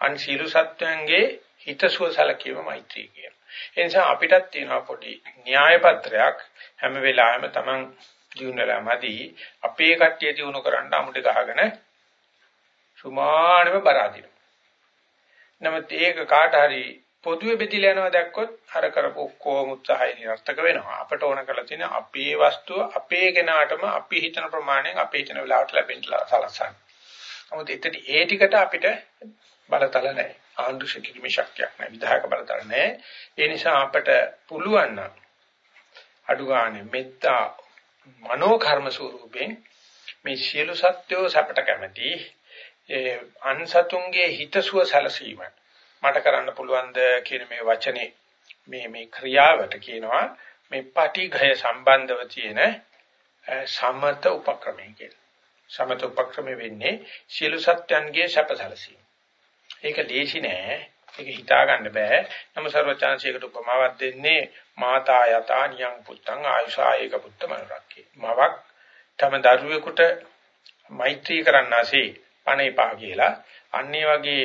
අන් සීල සත්වයන්ගේ හිතසුව සැලකීම මෛත්‍රී කියන. ඒ නිසා අපිටත් තියෙනවා පොඩි න්‍යාය පත්‍රයක් හැම වෙලාවෙම Taman දිනුනලා මදි අපේ කට්ටිය දිනු කරන්න අමුඩ ගහගෙන සුමානම බරාදින. නමුත් ඒක කාට හරි පොදුවේ බෙදිලා යනවා දැක්කොත් අර කරපු ඔක්කොම උත්සාහය නිර්ථක වෙනවා. අපට ඕන කරලා තියෙන අපේ වස්තුව අපේ කෙනාටම අපි හිතන ප්‍රමාණයෙන් අපේ හිතන වෙලාවට ලැබෙන්න සලස්සන්න. නමුත් එතන ඒ ටිකට අපිට බලතල නැහැ. ආණ්ඩු ශක්තිමේ ශක්තියක් නැහැ. විධායක බලතල නැහැ. ඒ නිසා අපට පුළුවන් නම් අඩු ගන්න මෙත්තා මනෝ කර්ම ස්වරූපයෙන් මේ සියලු සත්‍යෝ සැපට කැමැති ඒ අන්සතුන්ගේ හිතසුව සැලසීම මට කරන්න පුළුවන්ද කියන මේ වචනේ මේ මේ ක්‍රියාවට කියනවා මේ පටිඝය සම්බන්ධව තියෙන සමත උපක්‍රමය කියලා. සමත උපක්‍රමය වෙන්නේ සියලු සත්‍යයන්ගේ සැපසලසීම. ඒක ලේසි නෑ. ඒක හිතා ගන්න බෑ. නම සර්වචාන්සියකට උපමාවක් දෙන්නේ මාතා යතා නියං පුත්තං ආයුෂායක පුත්ත මනුරක්කේ. මවක් තම දරුවෙකුට මෛත්‍රී කරන්නාසේ පණේපා කියලා. අන්නේ වගේ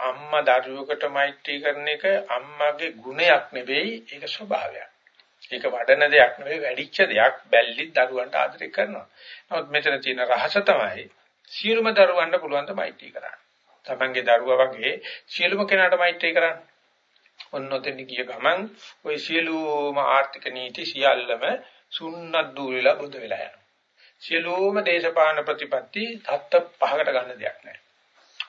අම්මා දරුවෙකුට මෛත්‍රී කරන එක අම්මාගේ ගුණයක් නෙවෙයි ඒක ස්වභාවයක්. ඒක වඩන දෙයක් නෙවෙයි වැඩිච්ච දෙයක්. බැල්ලි දරුවන්ට ආදරය කරනවා. නමුත් මෙතන තියෙන රහස තමයි සියලුම දරුවන්ට පුළුවන් ද මෛත්‍රී කරන්න. තමන්ගේ දරුවා වගේ සියලුම කෙනාට මෛත්‍රී කරන්න. ඔන්නොතෙන් ගිය ගමන් ওই සියලුම ආර්ථික නීති සියල්ලම සුන්නත් දූවිලා බුද වෙලා යනවා. සියලුම දේශපාලන ප්‍රතිපත්ති තත්ත පහකට ගන්න දෙයක් නැහැ.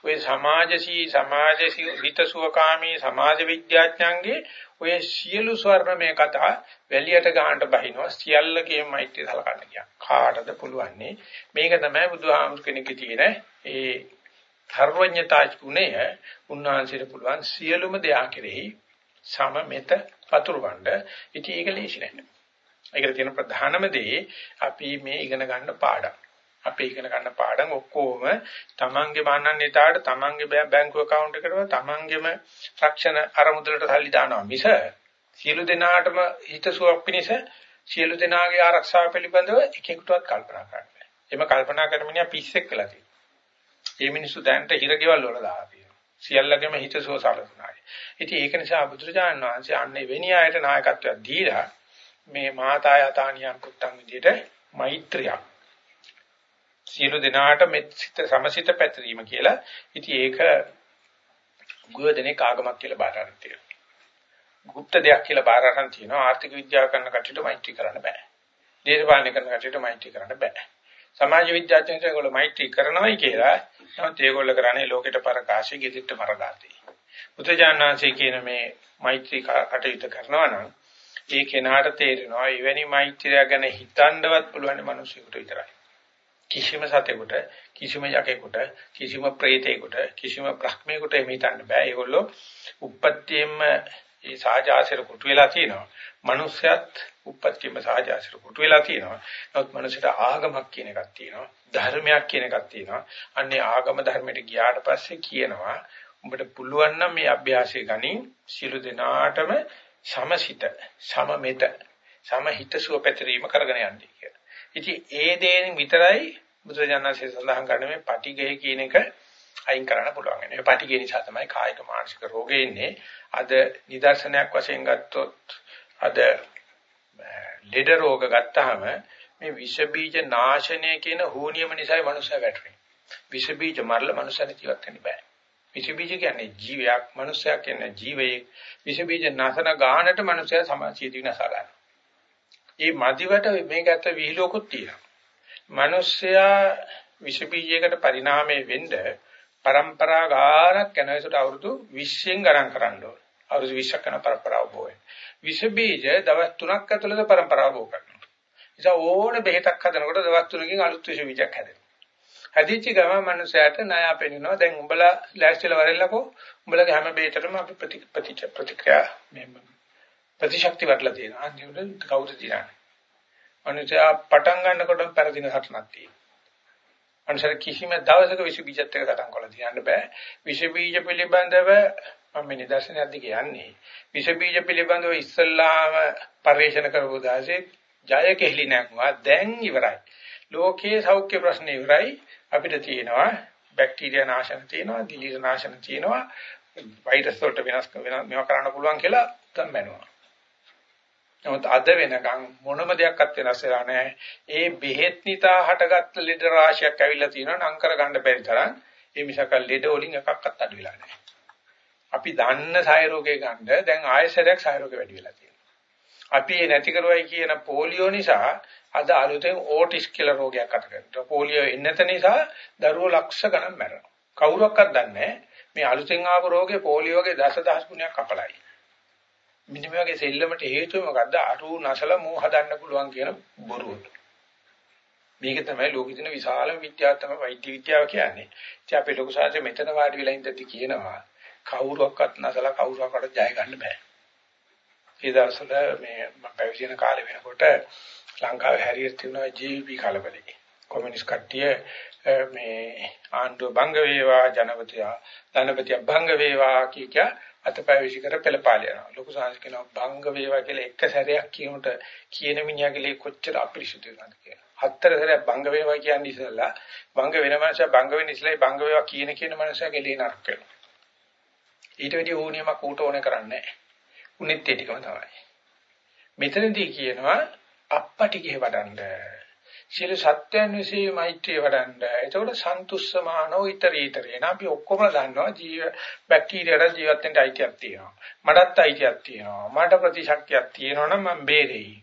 ඔය සමාජශී සමාජශී විතසුවකාමී සමාජ විද්‍යාඥයන්ගේ ඔය සියලු ස්වර්ණමය කතා වැලියට ගන්නට බහිනවා සියල්ලකේ මෛත්‍රී සලකන්න කියන. කාටද පුළුවන්නේ මේක තමයි බුදුහාමුදුර කෙනෙක්ගේ තියෙන ඒ ධර්මඥතා ගුණය උන්වහන්සේට පුළුවන් සියලුම දෙයක් කෙරෙහි සමමෙත පතුරවන්න. ඉතින් ඒක ලේසි නෑ. ඒකට තියෙන ප්‍රධානම දේ අපි මේ ඉගෙන ගන්න පාඩම්. අපි ඉගෙන ගන්න පාඩම් ඔක්කොම තමන්ගේ මාන්නන්නේතාවට තමන්ගේ බැංකු account එකටම තමන්ගේම රක්ෂණ අරමුදලට සල්ලි දානවා මිස සියලු දෙනාටම හිතසුවක් පිණිස සියලු දෙනාගේ ආරක්ෂාව පිළිබඳව එකෙකුටවත් කල්පනා කරන්න බෑ. එimhe කල්පනා කරමිනියා පිස්සෙක් වෙලා තියෙනවා. මේ මිනිස්සු දැනට හිරගෙවල් වල දාලා තියෙනවා. සියල්ලගේම හිතසුව සලසනායි. ඉතින් ඒක නිසා බුදුරජාණන් වහන්සේ අන්නේ වෙණි ආයත නායකත්වයක් දීලා මේ මාතා යතානියන් කුත්තන් විදියට මෛත්‍රියක් සියලු දෙනාට මෙත් සමසිත පැතරීම කියලා. ඉතින් ඒක ගුවදෙනේ කාගමක් කියලා බාර ගන්න තියෙනවා. গুপ্ত දෙයක් කියලා බාර ගන්න තියෙනවා. ආර්ථික විද්‍යාව කරන කටයුතු මෛත්‍රී කරන්න බෑ. දේශපාලන කරන කටයුතු මෛත්‍රී කරන්න බෑ. සමාජ විද්‍යාඥයන්ට ඒගොල්ලෝ මෛත්‍රී කරනවායි කියලා. නමුත් ඒගොල්ලෝ කරන්නේ ලෝකෙට පරකාශය, ගෙදිට මරගාතේ. බුදුජානනාංශයේ කියන මේ මෛත්‍රී කටයුතු කරනවා නම් ඒ කෙනාට තේරෙනවා එවැනි මෛත්‍රිය ගැන හිතන්නවත් පුළුවන් මිනිසෙකුට විතරයි. කිසිම සතෙකුට කිසිම යකෙකුට කිසිම ප්‍රේතයෙකුට කිසිම බ්‍රහ්මයෙකුට එහෙම හිතන්න බෑ. ඒගොල්ලෝ උප්පත්තියෙම මේ සාජාසිර කුටු වෙලා තියෙනවා. මිනිස්සයත් උප්පත්තියෙම සාජාසිර කුටු වෙලා තියෙනවා. නමුත් මිනිසට ආගමක් කියන එකක් තියෙනවා. ධර්මයක් කියන එකක් තියෙනවා. අන්නේ ආගම ධර්මයට ගියාට පස්සේ කියනවා උඹට පුළුවන් නම් මේ අභ්‍යාසය ගනි සියලු දෙනාටම සමසිත සමමෙත සමහිත සුවපැතරීම කරගෙන යන්නේ කියලා. ඉතින් ඒ දේෙන් විතරයි බුදුරජාණන්සේ සඳහන් කරන්නේ මේ පටිඝය කියන එක අයින් කරන්න පුළුවන්. මේ පටිඝය නිසා තමයි කායික මානසික රෝගේ ඉන්නේ. අද නිදර්ශනයක් වශයෙන් ගත්තොත් අද ලෙඩ රෝග ගත්තාම මේ විෂ බීජ නාශනය කියන හෝනියම නිසායි මනුස්සය වැටෙන්නේ. විෂ බීජ මරලා මනුස්සයන්ට ජීවත් වෙන්න බෑ. විස බීජ කියන්නේ ජීවයක්, මනුස්සයක් කියන්නේ ජීවයේ විස බීජ නැසන ගානට මනුස්සයා සමාජීය විනාශ ගන්නවා. මේ මදිවට මේක ඇත්ත විහිළුවකුත් තියෙනවා. මනුස්සයා විස බීජයකට පරිණාමය වෙන්න પરම්පරා ගානක් යනකොට අවුරුදු 20න් ගණන් කරන්න ඕන. අවුරුදු 20ක් යන પરම්පරාව බොයි. විස බීජ දවස් 3ක් ඇතුළත પરම්පරාව බෝ කරනවා. නිසා ඕන බෙහෙතක් හදනකොට දවස් 3කින් අලුත් විස බීජයක් හැදෙනවා. හැදිච්ච ගමන් මිනිසයාට ණය පෙන්නනවා. දැන් උඹලා ලෑස්තිලා වරෙල්ලකෝ. උඹලගේ හැම බෙහෙතටම අපි ප්‍රතික්‍රියා මේ ප්‍රතිශක්ති වටලා තියෙනවා. අන්තිමට කවුද තියන්නේ? අනිසා පටන් ගන්නකොට පෙරදින හටනක් තියෙනවා. අනිසාර කිසිම දවසක විස බීජත් එක සටන් කරලා තියන්න බෑ. විස බීජ පිළිබඳව මම මේ නිදර්ශනයක් දිගේ යන්නේ. විස බීජ පිළිබඳව ඉස්සල්ලාම පරිශන කරපු දාසේ ජය කෙහෙලි නැගුවා දැන් ඉවරයි. ලෝකයේ සෞඛ්‍ය ප්‍රශ්නේ ඉවරයි. අපිට තියෙනවා බැක්ටීරියා නාශන තියෙනවා, දිලීර නාශන තියෙනවා, වෛරස් වලට වෙනස් මේවා කරන්න පුළුවන් කියලා දැන් බැලුවා. නමුත් අද වෙනකන් මොනම දෙයක්වත් වෙනස් වෙලා නැහැ. ඒ බෙහෙත් නිතා හටගත්ත ලෙඩ රාශියක් ඇවිල්ලා තියෙනවා නම් කරගන්න බැරි තරම්. ඒ මිසක ලෙඩ වලින් එකක්වත් අඩු වෙලා නැහැ. අපි දන්න සාය රෝගේ ගන්න දැන් ආයෙසරයක් සාය රෝගේ වැඩි වෙලා තියෙනවා. අපි මේ නැති කරුවයි කියන පොලියෝ නිසා අද අලුතෙන් ඕටිස් කියලා රෝගයක් අත කරනවා. පොලියෝ එන්නත නිසා දරුවෝ ලක්ෂ ගණන් මැරෙනවා. කවුරක්වත් දන්නේ මේ අලුතෙන් ආපු රෝගේ පොලියෝ වගේ දසදහස් ගුණයක් අපලයි. මෙන්න මේ වගේ සෙල්ලමට හේතුව මොකද්ද? අරු නැසල මෝ හදන්න පුළුවන් කියන බොරුවට. මේක තමයි ලෝකෙ දින විශාලම විද්‍යාව තමයි වෛද්‍ය විද්‍යාව කියන්නේ. ඉතින් අපේ ලොකු සාංශ මෙතන වාඩි වෙලා ඉඳද්දි කියනවා කවුරුවක්වත් නැසලා කවුරුවකට ජය ගන්න බෑ. ඒ දවස්වල මේ මම පැවිදි කාලේ වෙනකොට ලංකාවේ හැරියට තිබුණා ජීවි කලබලේ. කොමියුනිස්ට් කට්ටිය මේ ආණ්ඩුව භංග වේවා ජනපතිය ධනපතිය භංග වේවා කිය අතපය විසිකර පෙළපාල යනවා. ලොකු සාංශ කියනවා භංග වේවා කියලා එක සැරයක් කියනට කියන මිනිහාගේ කොච්චර අපිරිසුදු වෙනවද කියලා. හතර සැරයක් භංග වේවා කියන්නේ ඉස්සෙල්ලා භංග වෙන මනුස්සයා භංග වෙන ඉස්සෙල්ලා භංග වේවා කියන කියන මනුස්සයාගේ ලේ නරක වෙනවා. ඊට වැඩි ඕනියමක් ඌට ඕනේ කරන්නේ නැහැ. උනෙත් ඒ ටිකම තමයි. මෙතනදී කියනවා අප්පටිගේ වඩන්න සියලු සත්‍යයන් විශ්ේ මෛත්‍රිය වඩන්න. එතකොට සන්තුස්සමානෝ ඊතරීතරේන අපි ඔක්කොම දන්නවා ජීව බැක්ටීරියාට ජීවත් වෙන්න අයිතියක් තියෙනවා. මටත් අයිතියක් තියෙනවා. මට ප්‍රතිශක්තියක් තියෙනවා නම් මම බේරෙයි.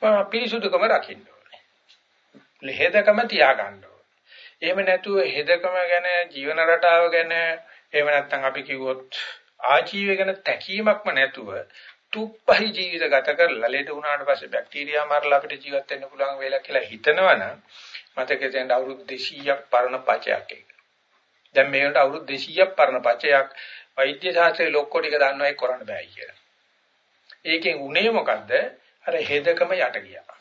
මම පිරිසුදුකම රකින්න ඕනේ. හෙදකම තියාගන්න ඕනේ. එහෙම නැතුව හෙදකම ගැන ජීවන රටාව ගැන එහෙම නැත්නම් අපි කිව්වොත් ආජීවය ගැන තැකීමක්ම නැතුව තුප්පහයි ජීවිත ගත කරලා ලෙඩ වුණාට පස්සේ බැක්ටීරියා මරලා අපිට ජීවත් වෙන්න පුළුවන් වෙලා කියලා හිතනවනම් මතකේ තියෙන අවුරුදු 200ක් පරණ පචයක් ඒක. දැන් මේකට අවුරුදු 200ක් පරණ පචයක් වෛද්‍ය ශාස්ත්‍රයේ ලොක්කො ටික දන්නවා ඒක කරන්න බෑ කියලා. ඒකෙන් උනේ මොකද්ද? අර හෙදකම යට ගියා.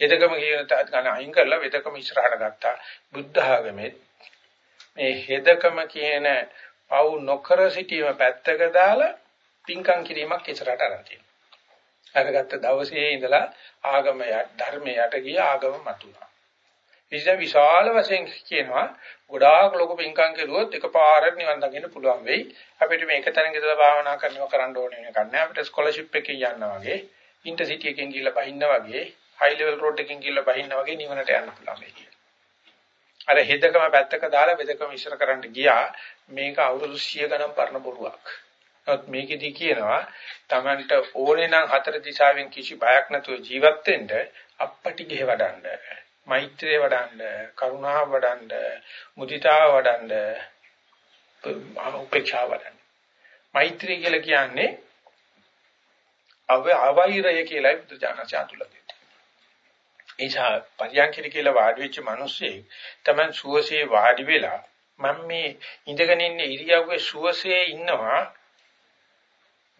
හෙදකම කියන ගණ අයින් කරලා වෙදකම ඉස්සරහට ගත්තා. බුද්ධ ආගමේ මේ හෙදකම කියන පව් නොකර සිටීම පැත්තක දාලා පින්කම් කිරීමක් ඉස්සරහට අරන් තියෙනවා. අරගත්ත දවසේ ඉඳලා ආගම ධර්මයට යට ගිය ආගම මතුණා. ඉතින් විශාල වශයෙන් කියනවා ගොඩාක් ලොකු පින්කම් කෙරුවොත් එකපාරට නිවන් දකින්න පුළුවන් වෙයි. අපිට මේක තැනක ඉඳලා භාවනා කරනවා කරන්න ඕනේ නෑ කන්නේ. අපිට ස්කෝලර්ෂිප් එකකින් යනවා වගේ, ඉන්ටර්සිටි එකකින් ගිහිල්ලා බහින්න වගේ, හයි ලෙවල් රෝඩ් එකකින් ගිහිල්ලා බහින්න වගේ නිවනට යන්න පුළුවන් වෙයි. අර හෙදකම පැත්තක දාලා වෙදකම ඉස්සර කරන්න ගියා මේක අවුරුදු 100 ගණන් පරණ බොරුවක්. නමුත් මේකෙදි කියනවා Tamanට ඕනේ නම් හතර දිශාවෙන් කිසි බයක් නැතුව ජීවත් වෙන්න අපපටි ගෙහ වඩන්න. මෛත්‍රිය වඩන්න, කරුණාව වඩන්න, මුදිතාව වඩන්න, උපේක්ෂාව වඩන්න. මෛත්‍රිය කියලා කියන්නේ අව අවෛරය කියලායි බුදුජානක චාතුල දෙන්නේ. ඒසා පරියන්කිරි කියලා වාඩි වෙච්ච මිනිස්සේ Taman සුවසේ වාඩි වෙලා මම මේ ඉඳගෙන ඉන්න ඉරියව්වේ සුවසේ ඉන්නවා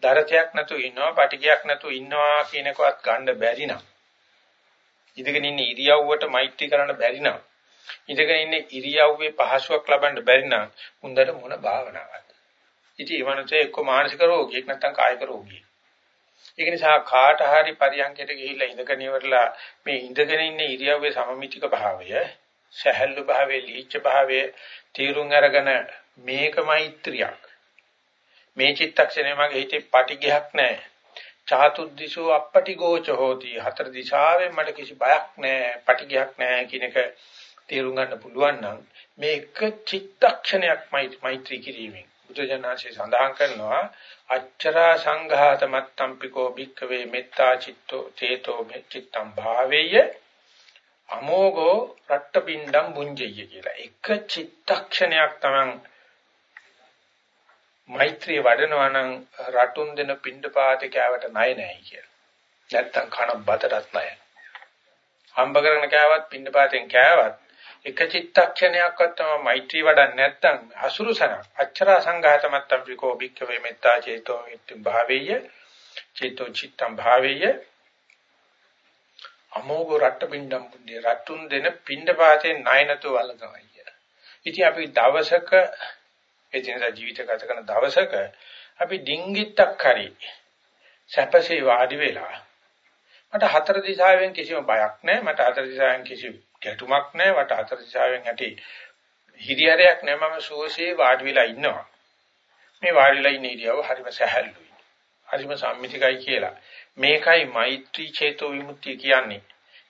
දරතයක් නැතුව ඉන්නවා, පටිගයක් නැතුව ඉන්නවා කියන එකවත් ගන්න බැරි නම්. ඉඳගෙන ඉන්න ඉරියව්වට මෛත්‍රී කරන්න බැරි නම්. ඉඳගෙන ඉන්න ඉරියව්වේ පහසුවක් ලබන්න බැරි නම් හොඳට මොන භාවනාවක්ද? ඉතින් ඒ වනසේ එක්ක මානසික රෝගියෙක් නැත්නම් කායික රෝගියෙක්. ඒක නිසා කාට හරි පරියන්කයට ගිහිල්ලා ඉඳගෙන ඉවරලා මේ ඉඳගෙන ඉන්න ඉරියව්වේ සමමිතික භාවය, සහැල්ලු භාවයේ ලීච්ඡ භාවයේ තීරුම් අරගෙන මේක මෛත්‍රියක්. මේ චිත්තක්ෂණය මගේ හිතේ පටිගයක් නැහැ. චාතුද්දිසෝ අපපටිගෝච හෝති. හතර දිශාවෙන් මට කිසි බයක් නැහැ, පටිගයක් නැහැ කියන එක තේරුම් ගන්න පුළුවන් නම් මේ එක චිත්තක්ෂණයක් මෛත්‍රී කිරීමෙන් බුදුජානනාංශය සඳහන් කරනවා අච්චරා සංඝාත මත්තම්පිකෝ භික්ඛවේ මෙත්තා චිත්තෝ චේතෝ චිත්තම් භාවේය අමෝගෝ රට්ටපින්ඩම් බුඤ්ජය කියලා. එක චිත්තක්ෂණයක් තමයි මෛත්‍රිය වඩනවා නම් රටුන් දෙන පිණ්ඩපාතේ කෑවට ණය නැහැ කියලා. නැත්තම් කන බතටත් ණය. හම්බ කරගෙන කෑවත් පිණ්ඩපාතෙන් කෑවත් එක චිත්තක්ෂණයක්වත් තමයි මෛත්‍රී වඩන්නේ නැත්තම් අසුරුසන අච්චරා සංඝාතමත්තම් විකෝ භික්ඛවේ මෙත්තා චේතෝ මිත්‍තම් භාවේය චේතෝ චිත්තම් භාවේය අමෝග රට්ට පින්ඩම් පුණ්‍ය රටුන් දෙන පිණ්ඩපාතේ ණය නැතුව වළඳනවා කියලා. ඉතින් අපි දවසක එදිනදා ජීවිත ගත කරන දවසක අපි ඩිංගිත්තක් හරි සැපසේ වාඩි වෙලා මට හතර දිශාවෙන් කිසිම බයක් නැහැ මට හතර දිශාවෙන් කිසි ගැටුමක් නැහැ මට හතර දිශාවෙන් ඇති හිරියරයක් නෑ මම සුවසේ වාඩි වෙලා ඉන්නවා. මේ වාඩි වෙලා ඉන්න ඉරියව හරිම සහැල්ලුයි. හරිම සම්මිතිකයි කියලා. මේකයි මෛත්‍රී චේතෝ විමුක්තිය කියන්නේ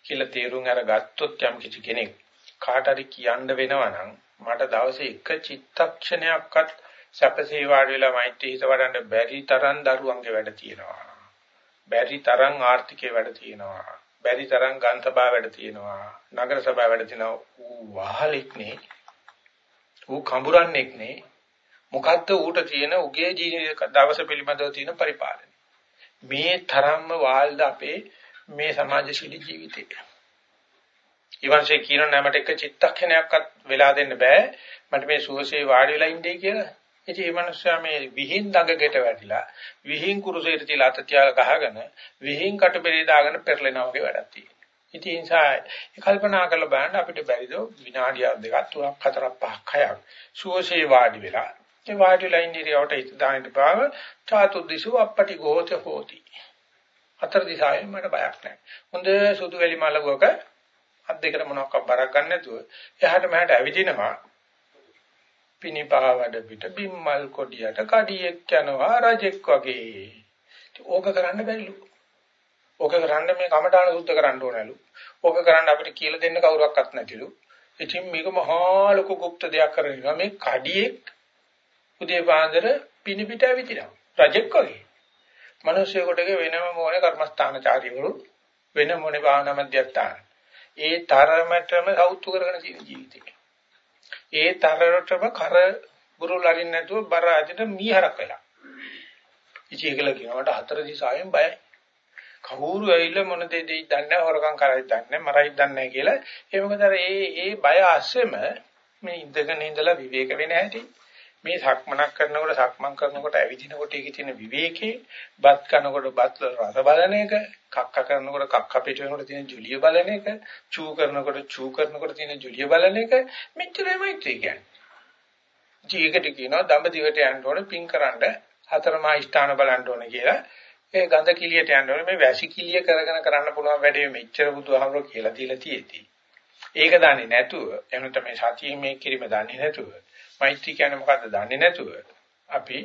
කියලා තේරුම් අරගත්තොත් යම් කිසි කෙනෙක් කාට හරි කියන්න වෙනවා නම් මට දවසේ එක චිත්තක්ෂණයක්වත් සැපසේ වාඩි වෙලා මෛත්‍රී හිත වඩන්න බැරි තරම් දරුවන්ගේ වැඩ තියෙනවා. බැරි තරම් ආර්ථිකේ වැඩ තියෙනවා. බැරි තරම් ගන්තබා වැඩ තියෙනවා. නගර සභා වැඩ තියෙනවා. ඌ වහලෙක් නේ. ඌ කඹරන්නෙක් නේ. මොකද්ද ඌට තියෙන උගේ ජීවිත දවස පිළිබඳව තියෙන පරිපාලනය. මේ තරම්ම වාල්ද අපේ මේ සමාජශීලී ජීවිතේ. ඊවන්සේ කියන නමට එක චිත්තක්ෂණයක්වත් වෙලා දෙන්න බෑ. මට මේ සුවසේ වාඩි වෙලා ඉන්නේ කියලා. ඉතින් මේ මනුස්සයා මේ විහිං දඟකට වැටිලා විහිං කුරුසෙට තියලා අත තියාලා ගහගෙන විහිං කටුබෙරේ දාගෙන පෙරලෙනා වගේ වැඩක් තියෙනවා. ඉතින් ඒ නිසා ඒ කල්පනා කරලා බලන්න අපිට බැරිද විනාඩියක් දෙකක් තුනක් හතරක් පහක් හයක් සුවසේ වාඩි වෙලා ඒ වාඩි වෙලා ඉන්න ඉරියවට හිත දාන්න පාව චාතුද්දිසු අපටි ගෝත හෝති. හතර දිශාවෙන් මට බයක් නැහැ. හොඳ සුදු වෙලි මලගොක අත් දෙකට මොනවක් බරක් ගන්න නැතුව එහාට මෙහාට ඇවිදිනවා පිනිපාවඩ පිට බිම්මල් කොඩියට කඩියෙක් යනවා රජෙක් වගේ. ඕක කරන්න බැරිලු. ඕක කරන්න මේ කමඨාන සුද්ධ කරන්න ඕනලු. ඕක කරන්න අපිට කියලා දෙන්න කවුරක්වත් නැතිලු. ඉතින් මේක මහා ලොකු গুপ্ত දෙයක් කරගෙන මේ කඩියෙක් උදේ පාන්දර පිනිපිට ඇවිදිනවා. රජෙක් වගේ. මිනිස්සුෙකුටගේ වෙනම මොනේ කර්මස්ථානචාරීවරු වෙන මොනේ භාවනා මධ්‍යස්ථාන. ඒ තරමටම සෞතු කරගෙන තියෙන ජීවිතේ. ඒ තරරටම කර බුරුල් අරින්න නැතුව බර අදිට මීහරක් වෙලා. ඉතින් ඒකල කියනකොට හතර දිසාවෙන් බයයි. කවුරු ඇවිල්ලා මොන දෙයද දන්නේ හොරකම් කරයි දන්නේ මරයි දන්නේ කියලා. ඒ මොකද ඒ ඒ බය ආස්සෙම මේ ඉඳගෙන ඉඳලා විවේක වෙන හැටි මේ සක්මනක් කරනකොට සක්මන් කරනකොට ඇවිදිනකොට ඒකේ තියෙන විවේකේ බත් කනකොට බත් රස බලන එක කක්ක කරනකොට කක්ක පිට වෙනකොට තියෙන ජුලිය බලන එක චූ කරනකොට චූ කරනකොට තියෙන ජුලිය බලන එක මෙච්චරයි මෛත්‍රී කියන්නේ. ජීවිතේ කියනවා දඹදිවට යන්න ඕනේ පින්කරන්න හතරමා ස්ථාන බලන්න ඕනේ කියලා. ඒ ගඳ කිලියට යන්න ඕනේ. මේ වැසි කිලිය කරගෙන කරන්න පුළුවන් වැඩේ මෙච්චර බුදුහාමරෝ කියලා දීලා තියෙති ඒක දන්නේ නැතුව එහෙනම් තමයි සතියේ මේ කිරීම දන්නේ නැතුව මෛත්‍රී කියන්නේ මොකද්ද දන්නේ නැතුව අපි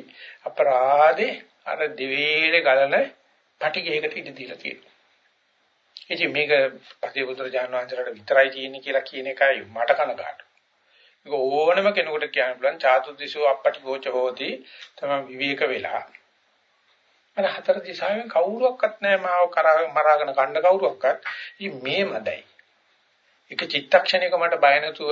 අපරාධේ අර දිවේල ගලන පටිගයකට ඉඳ දීලා තියෙනවා. ඉතින් මේක පතිපුත්‍ර ජානවාන්තරට විතරයි තියෙන්නේ කියලා කියන එකයි මට කනගාටු. මේක ඕනම කෙනෙකුට කියන්න පුළුවන් චාතුද්දිසෝ අපටි ගෝච හෝති තමයි විවේක වෙලා. අර හතර දිශාවෙන් කවුරුවක්වත් නැහැ මාව කරා මරාගෙන කණ්ඩ කවුරුවක්වත්. ඉතින් මේ මදයි. එක චිත්තක්ෂණයක මට බය නැතුව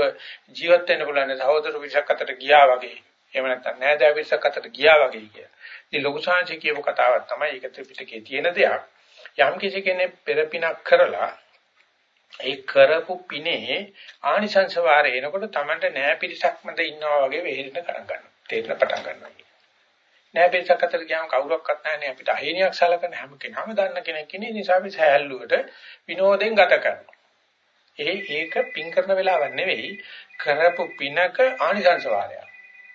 ජීවත් වෙන්න පුළුවන් සහෝදර පිරිසක් අතර ගියා වගේ. එහෙම නැත්නම් නෑදෑ පිරිසක් අතර ගියා වගේ කිය. ඉතින් ලොකු සාංශි කියපු කතාවක් තමයි ඒක ත්‍රිපිටකයේ තියෙන දෙයක්. යම් කිසි කෙනෙක් පෙරපිනක් කරලා ඒ කරපු පිනේ ආනිසංස වාරේ එනකොට Tamanට නෑ පිරිසක් මැද ඉන්නවා වගේ වෙහෙරෙන කරන් ගන්නවා. තේරෙන පටන් ගන්නවා. නෑ පිරිසක් අතර ගියාම කවුරක්වත් නැහැනේ අපිට අහිණියක් සලකන හැම කෙනාම දන්න කෙනෙක් ඉන්නේ නිසා අපි සහැල්ලුවට විනෝදෙන් ගත කරනවා. ඒ ඒක පින් කරන වෙලාවක් නෙවෙයි කරපු පිනක ආනිසංස වාරයක්.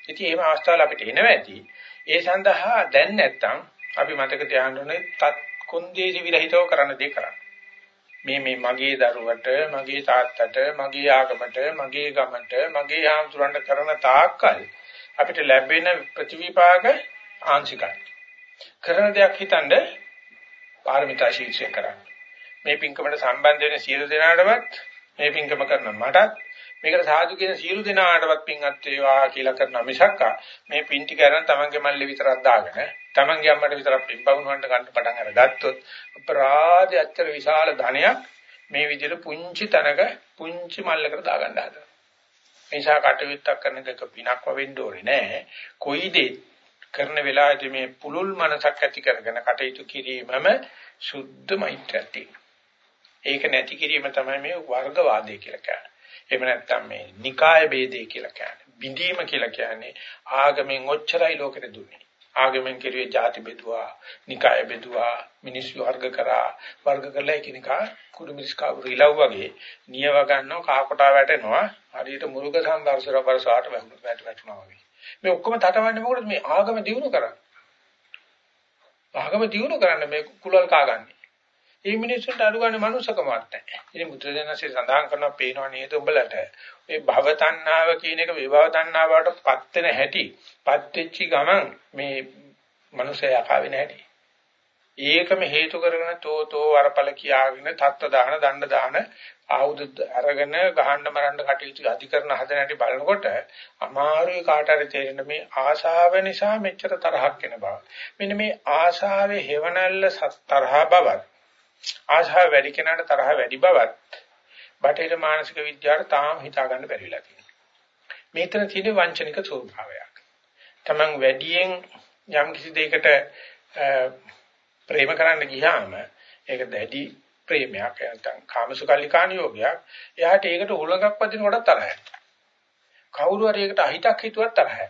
ඉතින් මේ අවස්ථාවල අපිට එනවා ඇති. ඒ සඳහා දැන් නැත්තම් අපි මතක තියාගන්න ඕනේ තත් කුන්දේසි විරහිතව කරන්න දේ කරන්න. මේ මේ මගේ දරුවට, මගේ තාත්තට, මගේ ආගමට, මගේ ගමට, මගේ ආම්තුරන්ට කරන තාක්කල් අපිට ලැබෙන ප්‍රතිවිපාක ආංශිකයි. කරන දෙයක් හිතනද පාරමිතා ශීර්ෂය කරන්න. මේ පින්කමට සම්බන්ධ වෙන සියලු දෙනාටමත් මේ පින්කම කරන මටත් මේකට සාදු කියන සියලු දෙනාටවත් පින්වත් වේවා කියලා කරන මිසක්ක මේ පින් ටික අරන් තමන්ගේ මල්ලේ විතරක් දාගෙන තමන්ගේ අම්මට විතරක් පින් බවුනවන්න ගන්න පටන් අරගත්තොත් අපරාධය අච්චර විශාල ධනයක් මේ විදිහට පුංචි තනක පුංචි මල්ලකට දාගන්න හදනවා. නිසා කටයුත්තක් කරන එක පිනක් වෙන්න ඕනේ නෑ. කොයි දේ කරන වෙලාවේදී මේ පුලුල් මනසක් ඇති කරගෙන කටයුතු කිරීමම සුද්ධ මෛත්‍රිය ඒක නැති කිරීම තමයි මේ වර්ගවාදය කියලා කියන්නේ. එහෙම නැත්නම් මේ නිකාය ભેදේ කියලා කියන්නේ. බිඳීම කියලා කියන්නේ ආගමෙන් ඔච්චරයි ලෝකෙට දුන්නේ. ආගමෙන් කෙරුවේ ಜಾති බෙදුවා, නිකාය බෙදුවා, මිනිස්සු වර්ග කරා, වර්ග කරලා එකිනෙකා කුඩු මිනිස් කවුරු ඉලව් වගේ නියව ගන්නව කා කොටා වැටෙනවා. හරියට මුරුක සංදර්ශන වර්ෂාවට වැටුණා වගේ. මේ ඔක්කොම තටවන්නේ මොකටද මේ ආගම දිනු කරන්නේ? ආගම දිනු කරන්න මේ කුලල් කාගන්නේ. මේ මිනිස්සුන්ට අඩු ගන්න මනුස්සකමක් නැහැ. ඉතින් බුදුරජාණන්සේ සඳහන් කරනවා පේනවා නේද උඹලට මේ භව තණ්හාව කියන එක විභව තණ්හාවට පත් වෙන හැටි, පත් වෙච්චි ගමන් මේ මනුස්සයා කාවේ නැහැටි. ඒකම හේතු කරගෙන තෝතෝ වරපල කියාගෙන තත්ත්ව දාන දණ්ඩ දාන ආයුධ අරගෙන ගහන්න මරන්න කටයුතු අධිකරණ හදන හැටි බලනකොට අමාරුයි කාට හරි තේරෙන මේ ආශාව නිසා මෙච්චර තරහක් එන බව. මෙන්න මේ ආශාවේ හේවණල්ල තරහ බවත් ආශාව වැඩි කෙනාට තරහ වැඩි බවත් බටහිර මානසික විද්‍යාවට තාම හිතා ගන්න බැරි වෙලා තියෙනවා. මේතන තියෙන වංචනික ස්වභාවයක්. Taman වැඩියෙන් යම් කිසි දෙයකට ප්‍රේම කරන්න ගියාම ඒක දැඩි ප්‍රේමයක් නැත්නම් කාමසුකල්ලිකාණ යෝගයක්. එයාට ඒකට උලඟක් වදිනකොට තරහයි. කවුරු හරි ඒකට අහිතක් හිතුවත් තරහයි.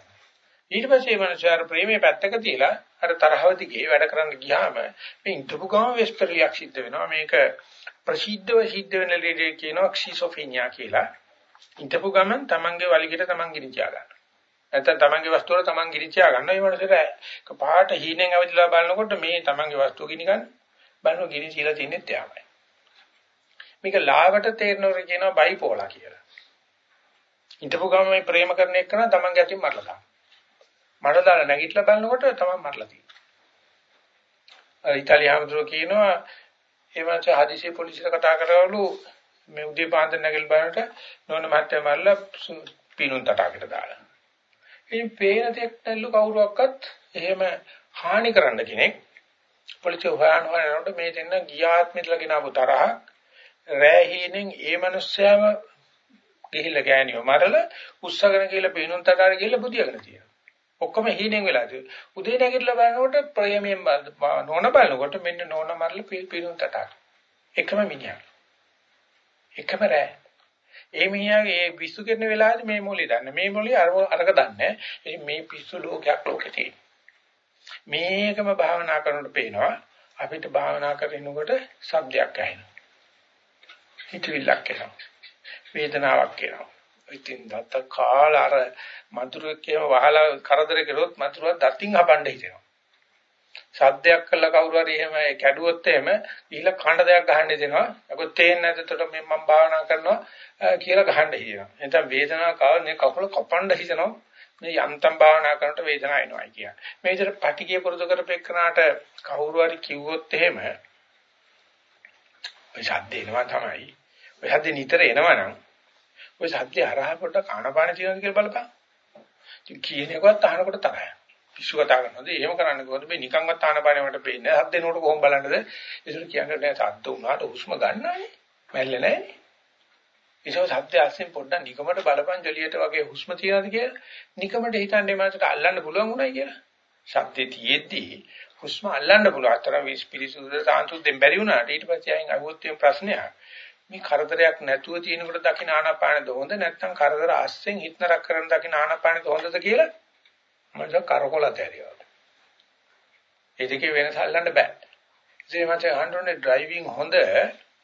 ඊට පස්සේ මේ මනුස්සයාර ප්‍රේමයේ පැත්තක තියලා අර තරහව දිගේ වැඩ කරන්න ගියාම මේ ඉඳපු ගම වෙස්පර්ලියක් සිද්ධ වෙනවා. මේක ප්‍රසිද්ධව සිද්ධ වෙන ලීඩේ කියනවා ක්සිසොෆීනියා කියලා. ඉඳපු ගමන් තමන්ගේ වලිගෙට තමන් ගිනි තියා ගන්න. නැත්නම් තමන්ගේ වස්තුව වල තමන් ගිනි තියා ගන්න. ඒ මනුස්සයාට පාට හීනෙන් අවදිලා බලනකොට මේ තමන්ගේ වස්තුව ගිනි ගන්න. බලන ගිනි තියලා තින්නේ එයාමයි. මේක ලාවට තේරෙනවර කියනවා බයිපෝලා කියලා. හිටපු ගම මේ ප්‍රේම කරන එක නම් තමන්ගේ අතින් මරලා දානවා. මරලා දාලා නැගිටලා බලනකොට තමන් මරලා තියෙනවා. අර ඉතාලියානුදුර කියනවා ඒ වගේ හදිසිය පොලිසියට කතා කරවලු මේ උදේ පාන්දර නැගිට බලනට නෝන මහත්තයා මරලා පිනුම් තටාකට දාලා. ඉතින් පේන තෙක් නැල්ලු කවුරුවක්වත් එහෙම හානි කරන්න කෙනෙක් පොලිසිය හොයන හොයනකොට මේ දෙන්න ගියාත්මිටලා ගෙනාවු තරහ රෑ හීනෙන් ඒ මනුස්සයාම ගිහිල්ලා ගෑනියෝ මරලා උස්සගෙන ගිහිල්ලා පිනුම් තටාර ගිහිල්ලා බුදියාගෙන තියෙනවා. ඔක්කොම හීනෙන් වෙලා තියෙනවා. උදේ නැගිටලා බලනකොට ප්‍රේමයෙන් නෝන බලනකොට මෙන්න නෝන මරලා පිනුම් තටාර. එකම මිනිහා. එකම රෑ. ඒ මිනිහාගේ ඒ පිස්සු කරන වෙලාවේ මේ මොලේ දන්නේ. මේ මොලේ අර අරක දන්නේ. ඉතින් මේ පිස්සු ලෝකයක් ලෝකේ තියෙන. මේකම භාවනා කරනකොට පේනවා අපිට භාවනා කරනකොට සබ්දයක් ඇහෙනවා. හිතවිල්ලක් එනවා. වේදනාවක් එනවා. ඉතින් දත්ත කාලා අර මధుරයක් කියව වහලා කරදර කරොත් මధుරව දතින් හපන්න හිතෙනවා. සද්දයක් කළා කවුරු හරි එහෙම කැඩුවොත් එහෙම ඊළ කණ්ඩ දෙයක් ගහන්න දෙනවා. ඒක තේන්නේ නැද්දට මේ මම භාවනා කරනවා කියලා ගහන්න හිතෙනවා. එතන වේදනාව කාව මේ කකුල කපන්න හිතෙනවා. මේ යන්තම් භාවනා කරනකොට වේදනාව එනවා කියන්නේ. මේ විදිහට පටිගිය පුරුදු කරපෙන්නාට කවුරු හරි කිව්වොත් එහෙම ඔය ශබ්ද එනවා තමයි. ඔය ශබ්ද නිතර එනවනම් ඔය ශබ්ද හරහා පොඩ්ඩක් ආනපාන තියෙනවද කියලා බලපන්. ඉතින් කියන එකවත් අහනකොට තරහයි. පිස්සු කතා කරනවාද? එහෙම කරන්නේ කොහොමද? මේ නිකන්වත් ආනපාන මට පේන්නේ. ශබ්ද එනකොට කොහොම බලන්නද? ඒසර කියන්නේ නෑ ශබ්ද උනාට හුස්ම ගන්නනේ. මැල්ල නෑනේ. ඒසෝ ශබ්ද අස්සෙන් පොඩ්ඩක් නිකමට බලපන් ජොලියට වගේ හුස්ම තියනවාද කියලා. නිකමට හිතන්නේ මනසට අල්ලන්න පුළුවන් උනායි කියලා. ශබ්දේ තියෙද්දී හුස්ම අල්ලන්න පුළුවන්. අතර පිරිසුදුද සාන්සුද්දෙන් බැරි වුණාට ඊට පස්සේ අයින් අහුවොත් තියෙන ප්‍රශ්නයක්. මේ කරදරයක් නැතුව තියෙනකොට දකින්න ආනාපානද හොඳ නැත්නම් කරදර අස්සෙන් හිටනරක් කරන දකින්න ආනාපානද හොඳද කියලා මම කරකොලත ඇරියවා. ඒ දෙකේ වෙනස අල්ලන්න බෑ. ඉතින් මට අහන්නේ ඩ්‍රයිවිං හොඳ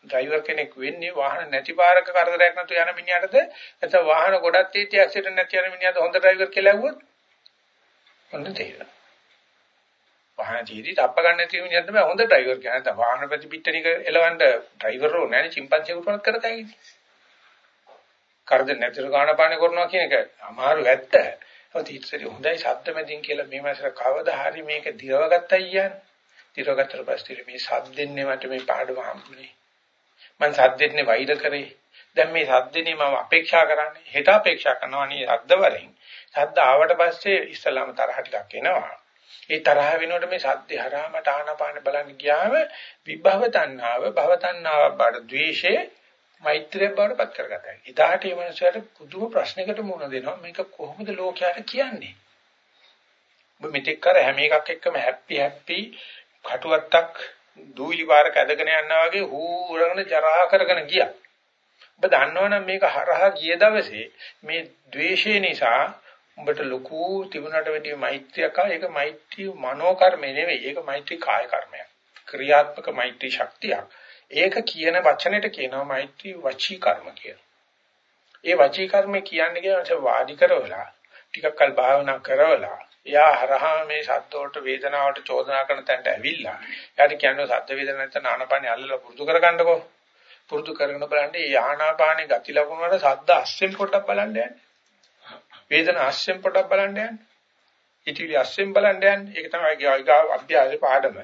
ඩ්‍රයිවර් කෙනෙක් වෙන්නේ වාහන නැති පාරක කරදරයක් නැතුව යන මිනිහටද නැත්නම් වාහන ගොඩක් තීටි ඇක්සිඩන්ට් නැති යන මිනිහද හොඳ ඩ්‍රයිවර් කියලා ඇහුවොත් හොඳ තේරෙනවා. වාහන ජීවිත අප ගන්න නැති මිනිහා තමයි හොඳ ඩ්‍රයිවර් කියන්නේ. නැත්නම් වාහන ප්‍රතිපිටණික එලවන්න ඩ්‍රයිවර් රෝ නැහැ නේ chimpanzee උපරක් කරතයි. කරද නැතිව ගාන පාන කරනවා කියන එක අමාරු ඇත්ත. ඒත් ඉතින් හොඳයි ශබ්ද මැදින් කියලා මේ මාසෙ කවදා හරි මේක දිරවගත්තයි කියන්නේ. දිරවගත්තට පස්සේ මේ ශබ්දෙන්නේ මට මේ පාඩම හම්බුනේ. මං ශබ්දෙන්නේ වෛර කරේ. දැන් මේ ශබ්දෙනේ මම අපේක්ෂා කරන්නේ. හෙට අපේක්ෂා කරනවා නේ ශබ්ද වලින්. ශබ්ද ආවට පස්සේ ඉස්සලාම තරහ ටිකක් එනවා. ඒ තරහ වෙනකොට මේ සද්ද හරහා මට ආනපාන බලන්න ගියාම විභව තණ්හාව භව තණ්හාව බඩ ද්වේෂය මෛත්‍රිය බවට පත් කරගත්තා. ඉදාට මේ මනුස්සයාට පුදුම ප්‍රශ්නයකට මුහුණ දෙනවා මේක කොහොමද ලෝකයට කියන්නේ? ඔබ මෙතෙක් කර හැම එකක් එක්කම හැපි හැපි කටුවත්තක් දූවිලි පාරක ඇදගෙන යනවා වගේ හූරගෙන ජරා කරගෙන ගියා. ඔබ දන්නවනම් මේක හරහා ගිය දවසේ මේ ද්වේෂය නිසා උඹට ලොකු තිබුණට වැඩිය මෛත්‍රියක් ආ ඒක මෛත්‍රී මනෝ කර්මය නෙවෙයි. ඒක මෛත්‍රී කාය කර්මයක්. ක්‍රියාත්මක මෛත්‍රී ශක්තියක්. ඒක කියන වචනෙට කියනවා මෛත්‍රී වචී කර්ම කියලා. ඒ වචී කර්ම කියන්නේ කියන වාඩි කරවලා ටිකක් කල් භාවනා කරවලා එයා හරහා මේ සද්ද වලට වේදනාවට චෝදනා කරන තැනට ඇවිල්ලා එයාට කියන්නේ සද්ද වේදනා නැත්නම් ආනාපානිය අල්ලලා පුරුදු කරගන්නකෝ. පුරුදු කරගෙන බලන්න ඒ ආනාපානිය ගති ලකුණු වල සද්ද අස්සෙන් පොඩ්ඩක් බලන්න යන්න. වේදනා අස්සෙන් පොඩ්ඩක් බලන්න යන්න. ඉතිලි අස්සෙන් බලන්න යන්න. ඒක තමයි ගියා අභ්‍යාසයේ පාඩම.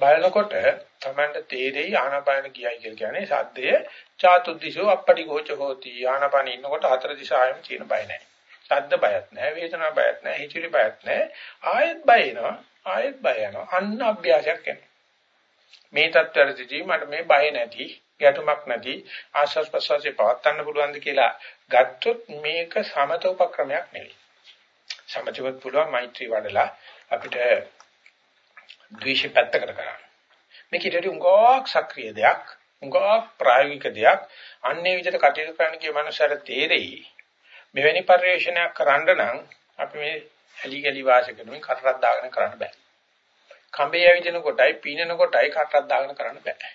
බලනකොට තමයි තේරෙයි ආනාපාන කියයි කියලා කියන්නේ සද්දය චාතුද්දිශෝ අපටි ගෝච හෝති. ආනාපාන ඉන්නකොට හතර දිශාවෙම තියෙන බය නැහැ. ශබ්ද බයක් නැහැ, වේදනා බයක් නැහැ, හිචිලි බයක් නැහැ. ආයෙත් බය එනවා, ආයෙත් බය යනවා. අන්න අභ්‍යාසයක් එනවා. මේ தත්ත්වවලදී මට මේ බය නැති, ගැටුමක් නැති ආශස් ප්‍රසවාසයේ පවත්වන්න පුළුවන්ද කියලා ගත්තොත් මේක සමත උපක්‍රමයක් නෙවෙයි. සමතවත් පුළුවන් මෛත්‍රී වඩලා අපිට ද්වේෂ පැත්තකට කරන්න. මේක ඊට උංගක් සක්‍රීය දෙයක්, උංගක් ප්‍රායෝගික දෙයක්. අන්නේ විදිහට කටයුතු කරන්න කිය මනුස්සයර තේරෙයි. මෙවැනි පරිශ්‍රණයක් කරන්න නම් අපි මේ ඇලි ගලි වාසය කරමින් කටරක් දාගෙන කරන්න බෑ. කඹේ ඇවිදින කොටයි පීනන කොටයි කටරක් දාගෙන කරන්න බෑ.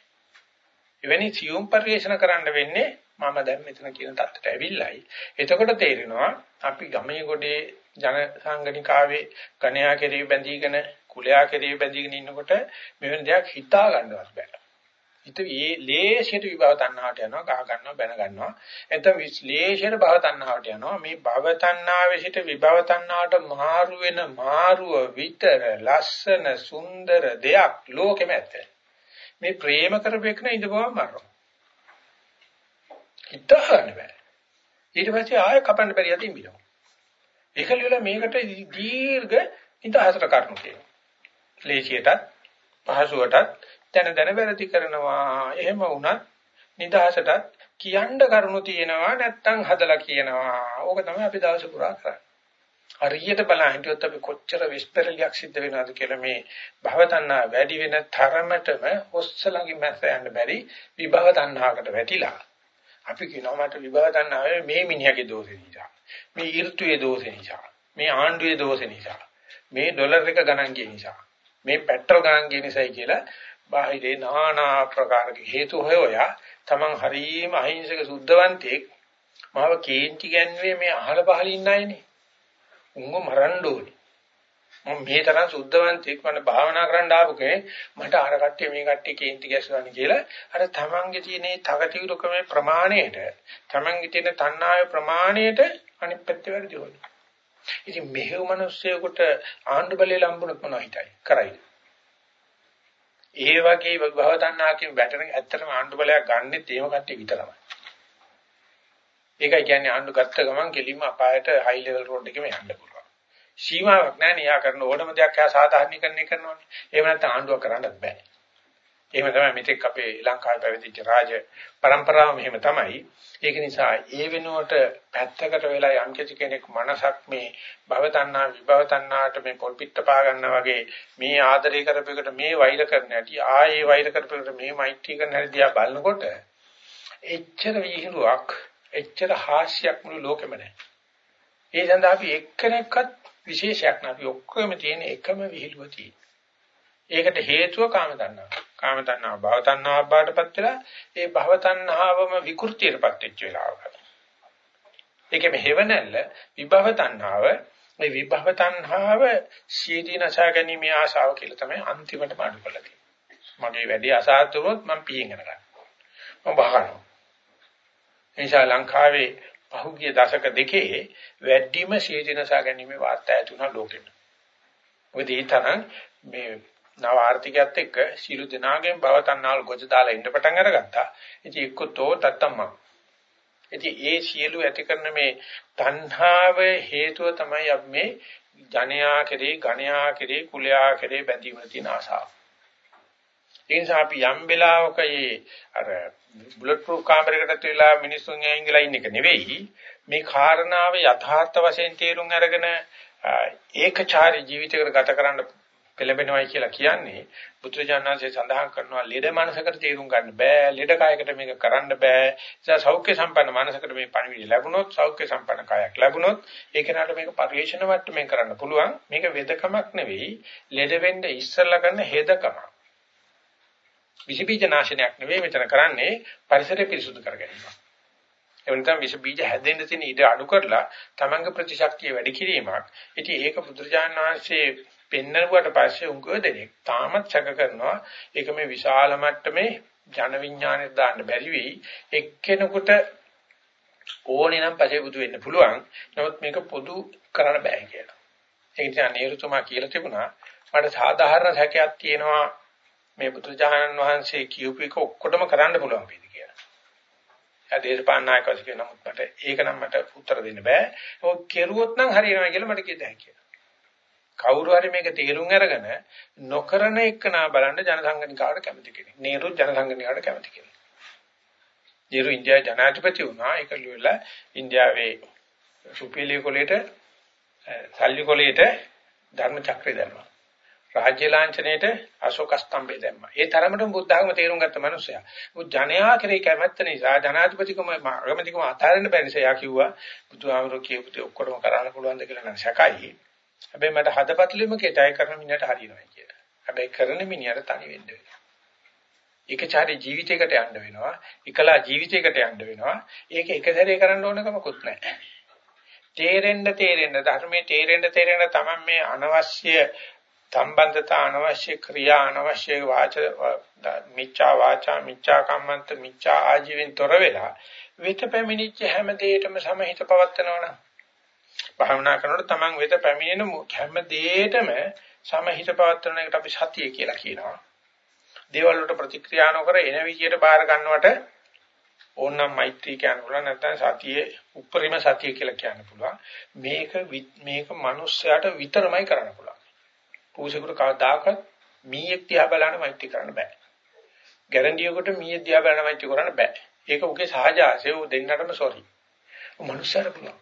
එවැනි සියුම් පරිශ්‍රණ කරන්න වෙන්නේ මම දැන් මෙතන කියන தත්තට ඇවිල්ලායි. එතකොට තේරෙනවා අපි ගමේ ගොඩේ ජන සංගණිකාවේ ගණයා කෙරෙහි බැඳීගෙන කුලයා කෙරෙහි බැඳීගෙන ඉන්නකොට මෙවැනි දෙයක් හිතා ගන්නවත් බෑ. හිත ඒ ලේෂයට විභව තණ්හාවට යනවා ගහ ගන්නවා බැන ගන්නවා එතන විශ්ලේෂයට භව තණ්හාවට යනවා මේ භව තණ්හාවේ සිට විභව තණ්හාවට මාරු වෙන මාරුව විතර ලස්සන සුන්දර දෙයක් ලෝකෙම ඇත මේ ප්‍රේම කරපේකන ඉඳපුවම මරනවා හිතන්න බෑ ඊට පස්සේ ආයෙ කපන්න බැරි යතින් බිනවා ඒකල වල මේකට දීර්ඝ ඉදහසට කරුණු කියනවා ලේසියටත් පහසුවටත් දැන දැන වැරදි කරනවා. එහෙම වුණත් නිදහසටත් කියන්න කරුණු තියෙනවා නැත්තම් හදලා කියනවා. ඕක තමයි අපි දවස පුරා කරන්නේ. හරියට බලන හිටියොත් අපි කොච්චර විස්තරලියක් සිද්ධ වෙනවද කියලා මේ භවතණ්හා වැඩි වෙන තරමටම ඔස්සලගේ මැස්ස යන්න බැරි විභව තණ්හාකට වැටිලා. අපි කියනවා මට විභව තණ්හාවේ මේ මිනිහගේ දෝෂේ නිසා මේ ඍතුයේ දෝෂේ නිසා මේ ආණ්ඩුවේ දෝෂේ නිසා මේ ඩොලර් එක ගණන් ගිය නිසා මේ පෙට්‍රල් ගණන් ගිය නිසායි කියලා බාහිරේ নানা ආකාරක හේතු හොයෝයා තමන් හරීම අහිංසක සුද්ධවන්තයෙක්. මාව කේන්ති ගැන්වේ මේ අහල පහල ඉන්න අයනේ. උංග මරන්න ඕනේ. මම මේ තරම් සුද්ධවන්තයෙක් මම භාවනා කරන්න ආපු කෙනෙක් මට අර කට්ටිය මේ කට්ටිය කේන්ති ගැස්සවන්නේ කියලා අර තමන්ගේ තියෙන තකතිරුකමේ ප්‍රමාණයට තමන්ගේ තියෙන තණ්හාවේ ප්‍රමාණයට අනිත් පැත්තේ වැඩි වෙනවා. ඉතින් මෙහෙව මිනිස්සෙකුට ආණ්ඩු බලය ලම්බුනොත් මොනව හිතයි? කරයිද? ඒ වගේ භව තණ්හාකින් වැටෙන ඇත්තටම ආණ්ඩු බලයක් ගන්නෙ තේම කට්ටිය විතරමයි. ඒකයි කියන්නේ ආණ්ඩු ගත්ත ගමන් කෙලින්ම අපායට හයි ලෙවල් රෝඩ් එකෙම යන්න පුළුවන්. සීමාවක් නැහැ නේ. යා කරන ඕනම දෙයක් යා සාධාරණීකරණය කරනවානේ. එහෙම නැත්නම් ආණ්ඩුව කරන්නත් බෑ. එහෙම තමයි මෙතෙක් අපේ ලංකාවේ පැවතිච්ච රාජ પરම්පරාව මෙහෙම තමයි. ඒක නිසා ඒ වෙනුවට පැත්තකට වෙලා යම් කෙනෙක් මනසක් මේ භවතණ්හා විභවතණ්හාට මේ පොල්පිට පා ගන්නා වගේ මේ ආදරය කරපෙකට මේ වෛර කරන හැටි ආයේ වෛර කරපෙකට මේ මෛත්‍රී කරන හැටි දිහා බලනකොට එච්චර විහිළුවක් එච්චර හාස්‍යයක් මුළු ලෝකෙම නැහැ. ඒ සඳහා අපි එක්කෙනෙක්වත් විශේෂයක් නැහැ. අපි ඔක්කොම තියෙන එකම විහිළුව තියෙනවා. ඒකට හේතුව කාම තණ්හාව. කාම තණ්හාව භව තණ්හාව බාටපත් වෙලා ඒ භව තණ්හාවම විකෘතියටපත් වෙච්ච වෙලාවක. ඒකෙම හේවණල්ල විභව තණ්හාව මේ විභව තණ්හාව සීදීනසා ගැනීමේ ආශාව කියලා තමයි අන්තිමටම අඩු කරලා තියෙන්නේ. මගේ වැඩි අසාතුරුත් මම පියෙන් යනවා. මම බහනවා. එනිසා ලංකාවේ පහුගිය දශක දෙකේ වැඩිම සීදීනසා ගැනීමේ වාර්තා ඇති වුණා ලෝකෙට. මොකද ඒ තරම් මේ නව ආර්ථිකයත් එක්ක සියලු දෙනාගෙන් භව තණ්හාවල් ගොජ දාලා ඉන්න පටන් අරගත්තා. ඉතින් එක්කතෝ තත්තම්ම. ඉතින් ඒ සියලු ඇති කරන මේ තණ්හාව හේතුව තමයි අපි මේ ජනයා කෙරේ, ගණයා කෙරේ, කුලයා කෙරේ බැඳීම තියෙන ආසාව. ඒ නිසා අපි යම් වෙලාවක ඒ අර බුලට් ප්‍රූෆ් කාමරයකට තියලා මිනිස්සුන් ඇඟිලා ඉන්න එක නෙවෙයි. මේ කාරණාව යථාර්ථ වශයෙන් තේරුම් අරගෙන ඒකචාරී ජීවිතයකට ගත කරන්න පෙළඹෙනවයි කියලා කියන්නේ බුදුජානනාංශය සඳහන් කරනවා ලෙඩ මනසකට තේරුම් ගන්න බෑ ලෙඩ කායකට මේක කරන්න බෑ. ඒ සෞඛ්‍ය සම්පන්න මනසකට මේ පණිවිඩ ලැබුණොත් සෞඛ්‍ය සම්පන්න කායක් ලැබුණොත් ඒක නට මේක පරිේශන මට්ටමින් කරන්න පුළුවන්. මේක වෙදකමක් නෙවෙයි. ලෙඩ වෙන්න ඉස්සලා කරන හෙදකමක්. විසබීජ නාශනයක් නෙවෙයි මෙතන කරන්නේ පරිසරය පිරිසුදු කර ගැනීම එවනතම විස බීජ හැදෙන්න තියෙන ඉඩ අඩු කරලා තමන්ගේ ප්‍රතිශක්තිය වැඩි කිරීමක්. ඉතින් ඒක බුදුරජාණන් වහන්සේ පෙන්නරුවට පස්සේ උංගව දෙනෙක් තාමත් සැක කරනවා. ඒක මේ විශාල මට්ටමේ ජන විඥානෙට දාන්න බැරි වෙයි. එක්කෙනෙකුට ඕනේ නම් පස්සේ බුදු වෙන්න පුළුවන්. නමුත් මේක පොදු කරන්න බෑ කියලා. ඒ නිසා නේරුතුමා කියලා තිබුණා මට සාධාරණ සැකයක් තියෙනවා මේ බුදුජානන් වහන්සේ කියූප එක ඔක්කොටම කරන්න පුළුවන් වේද කියලා. ඒ දේශපාලන නායකවරු කියන නමුත් මට ඒක නම් මට උත්තර දෙන්න බෑ. ඒක කෙරුවොත් නම් හරියනවා කියලා මට කියද හැකියි. කවුරු හරි මේක තේරුම් අරගෙන නොකරන එක නා බලන්න ජනසංගනිකාවට කැමති කෙනෙක්. නේරු ජනසංගනිකාවට කැමති කෙනෙක්. නේරු ඉන්දියාවේ ජනාධිපති වුණා. ඒක ලියලා ඉන්දියාවේ සුපීලිය කොලේට සල්ලි කොලේට ධර්ම චක්‍රය දැම්මා. රාජ්‍ය ලාංඡනයේට අශෝක ස්තම්භය දැම්මා. ඒ තරමටම බුද්ධ ධර්ම තේරුම් ගත්ත මනුස්සයා. උ ජනයා කෙරේ කැමැත්ත නිසා ජනාධිපතිකම අගමැතිකම අතාරින්න බැරි නිසා යා කිව්වා බුදුහාමුදුරුවෝ කියපු දේ ඔක්කොම කරන්න පුළුවන්ද කියලා නම් සැකයි. හැබැයි මට හදපත්ලිම කේතය කරන මිනිහට හරියනවා කියලා. හැබැයි කරන මිනිහට තනි වෙන්න වෙනවා. ඒකචාරී ජීවිතයකට යන්න වෙනවා. එකලා ජීවිතයකට යන්න වෙනවා. ඒක එක සැරේ කරන්න ඕනකමකුත් නැහැ. තේරෙන්න තේරෙන්න ධර්මයේ තේරෙන්න තේරෙන්න තමයි මේ අනවශ්‍ය සම්බන්ධතා අනවශ්‍ය ක්‍රියා අනවශ්‍ය වාච මිච්ඡා වාචා මිච්ඡා කම්මන්ත මිච්ඡා ආජීවෙන් තොර වෙලා විත පැමිණිච්ච හැම දෙයකම සමහිත පවත්නවනම් භාවනා කරනකොට තමන් වෙත පැමිණෙන හැම දෙයකම සමහිත පවත්වන එකට අපි සතිය කියලා කියනවා. දේවල් වලට ප්‍රතික්‍රියා නොකර එන විදියට බාර ගන්නවට ඕනනම් මෛත්‍රී කියන්න පුළුවන් නැත්නම් සතියේ උපරිම සතිය කියලා කියන්න පුළුවන්. මේක මේක මිනිස්සයාට විතරමයි කරන්න පුළුවන්. පූසෙකුට කවදාකවත් මීයක් දිහා බලන්න මෛත්‍රී කරන්න බෑ. ගැරන්ඩියකට මීයක් දිහා බලන්න මෛත්‍රී කරන්න බෑ. ඒක උගේ සහජ ආසය උ දෙන්නටම සෝරි. මනුස්සයර පුළුවන්.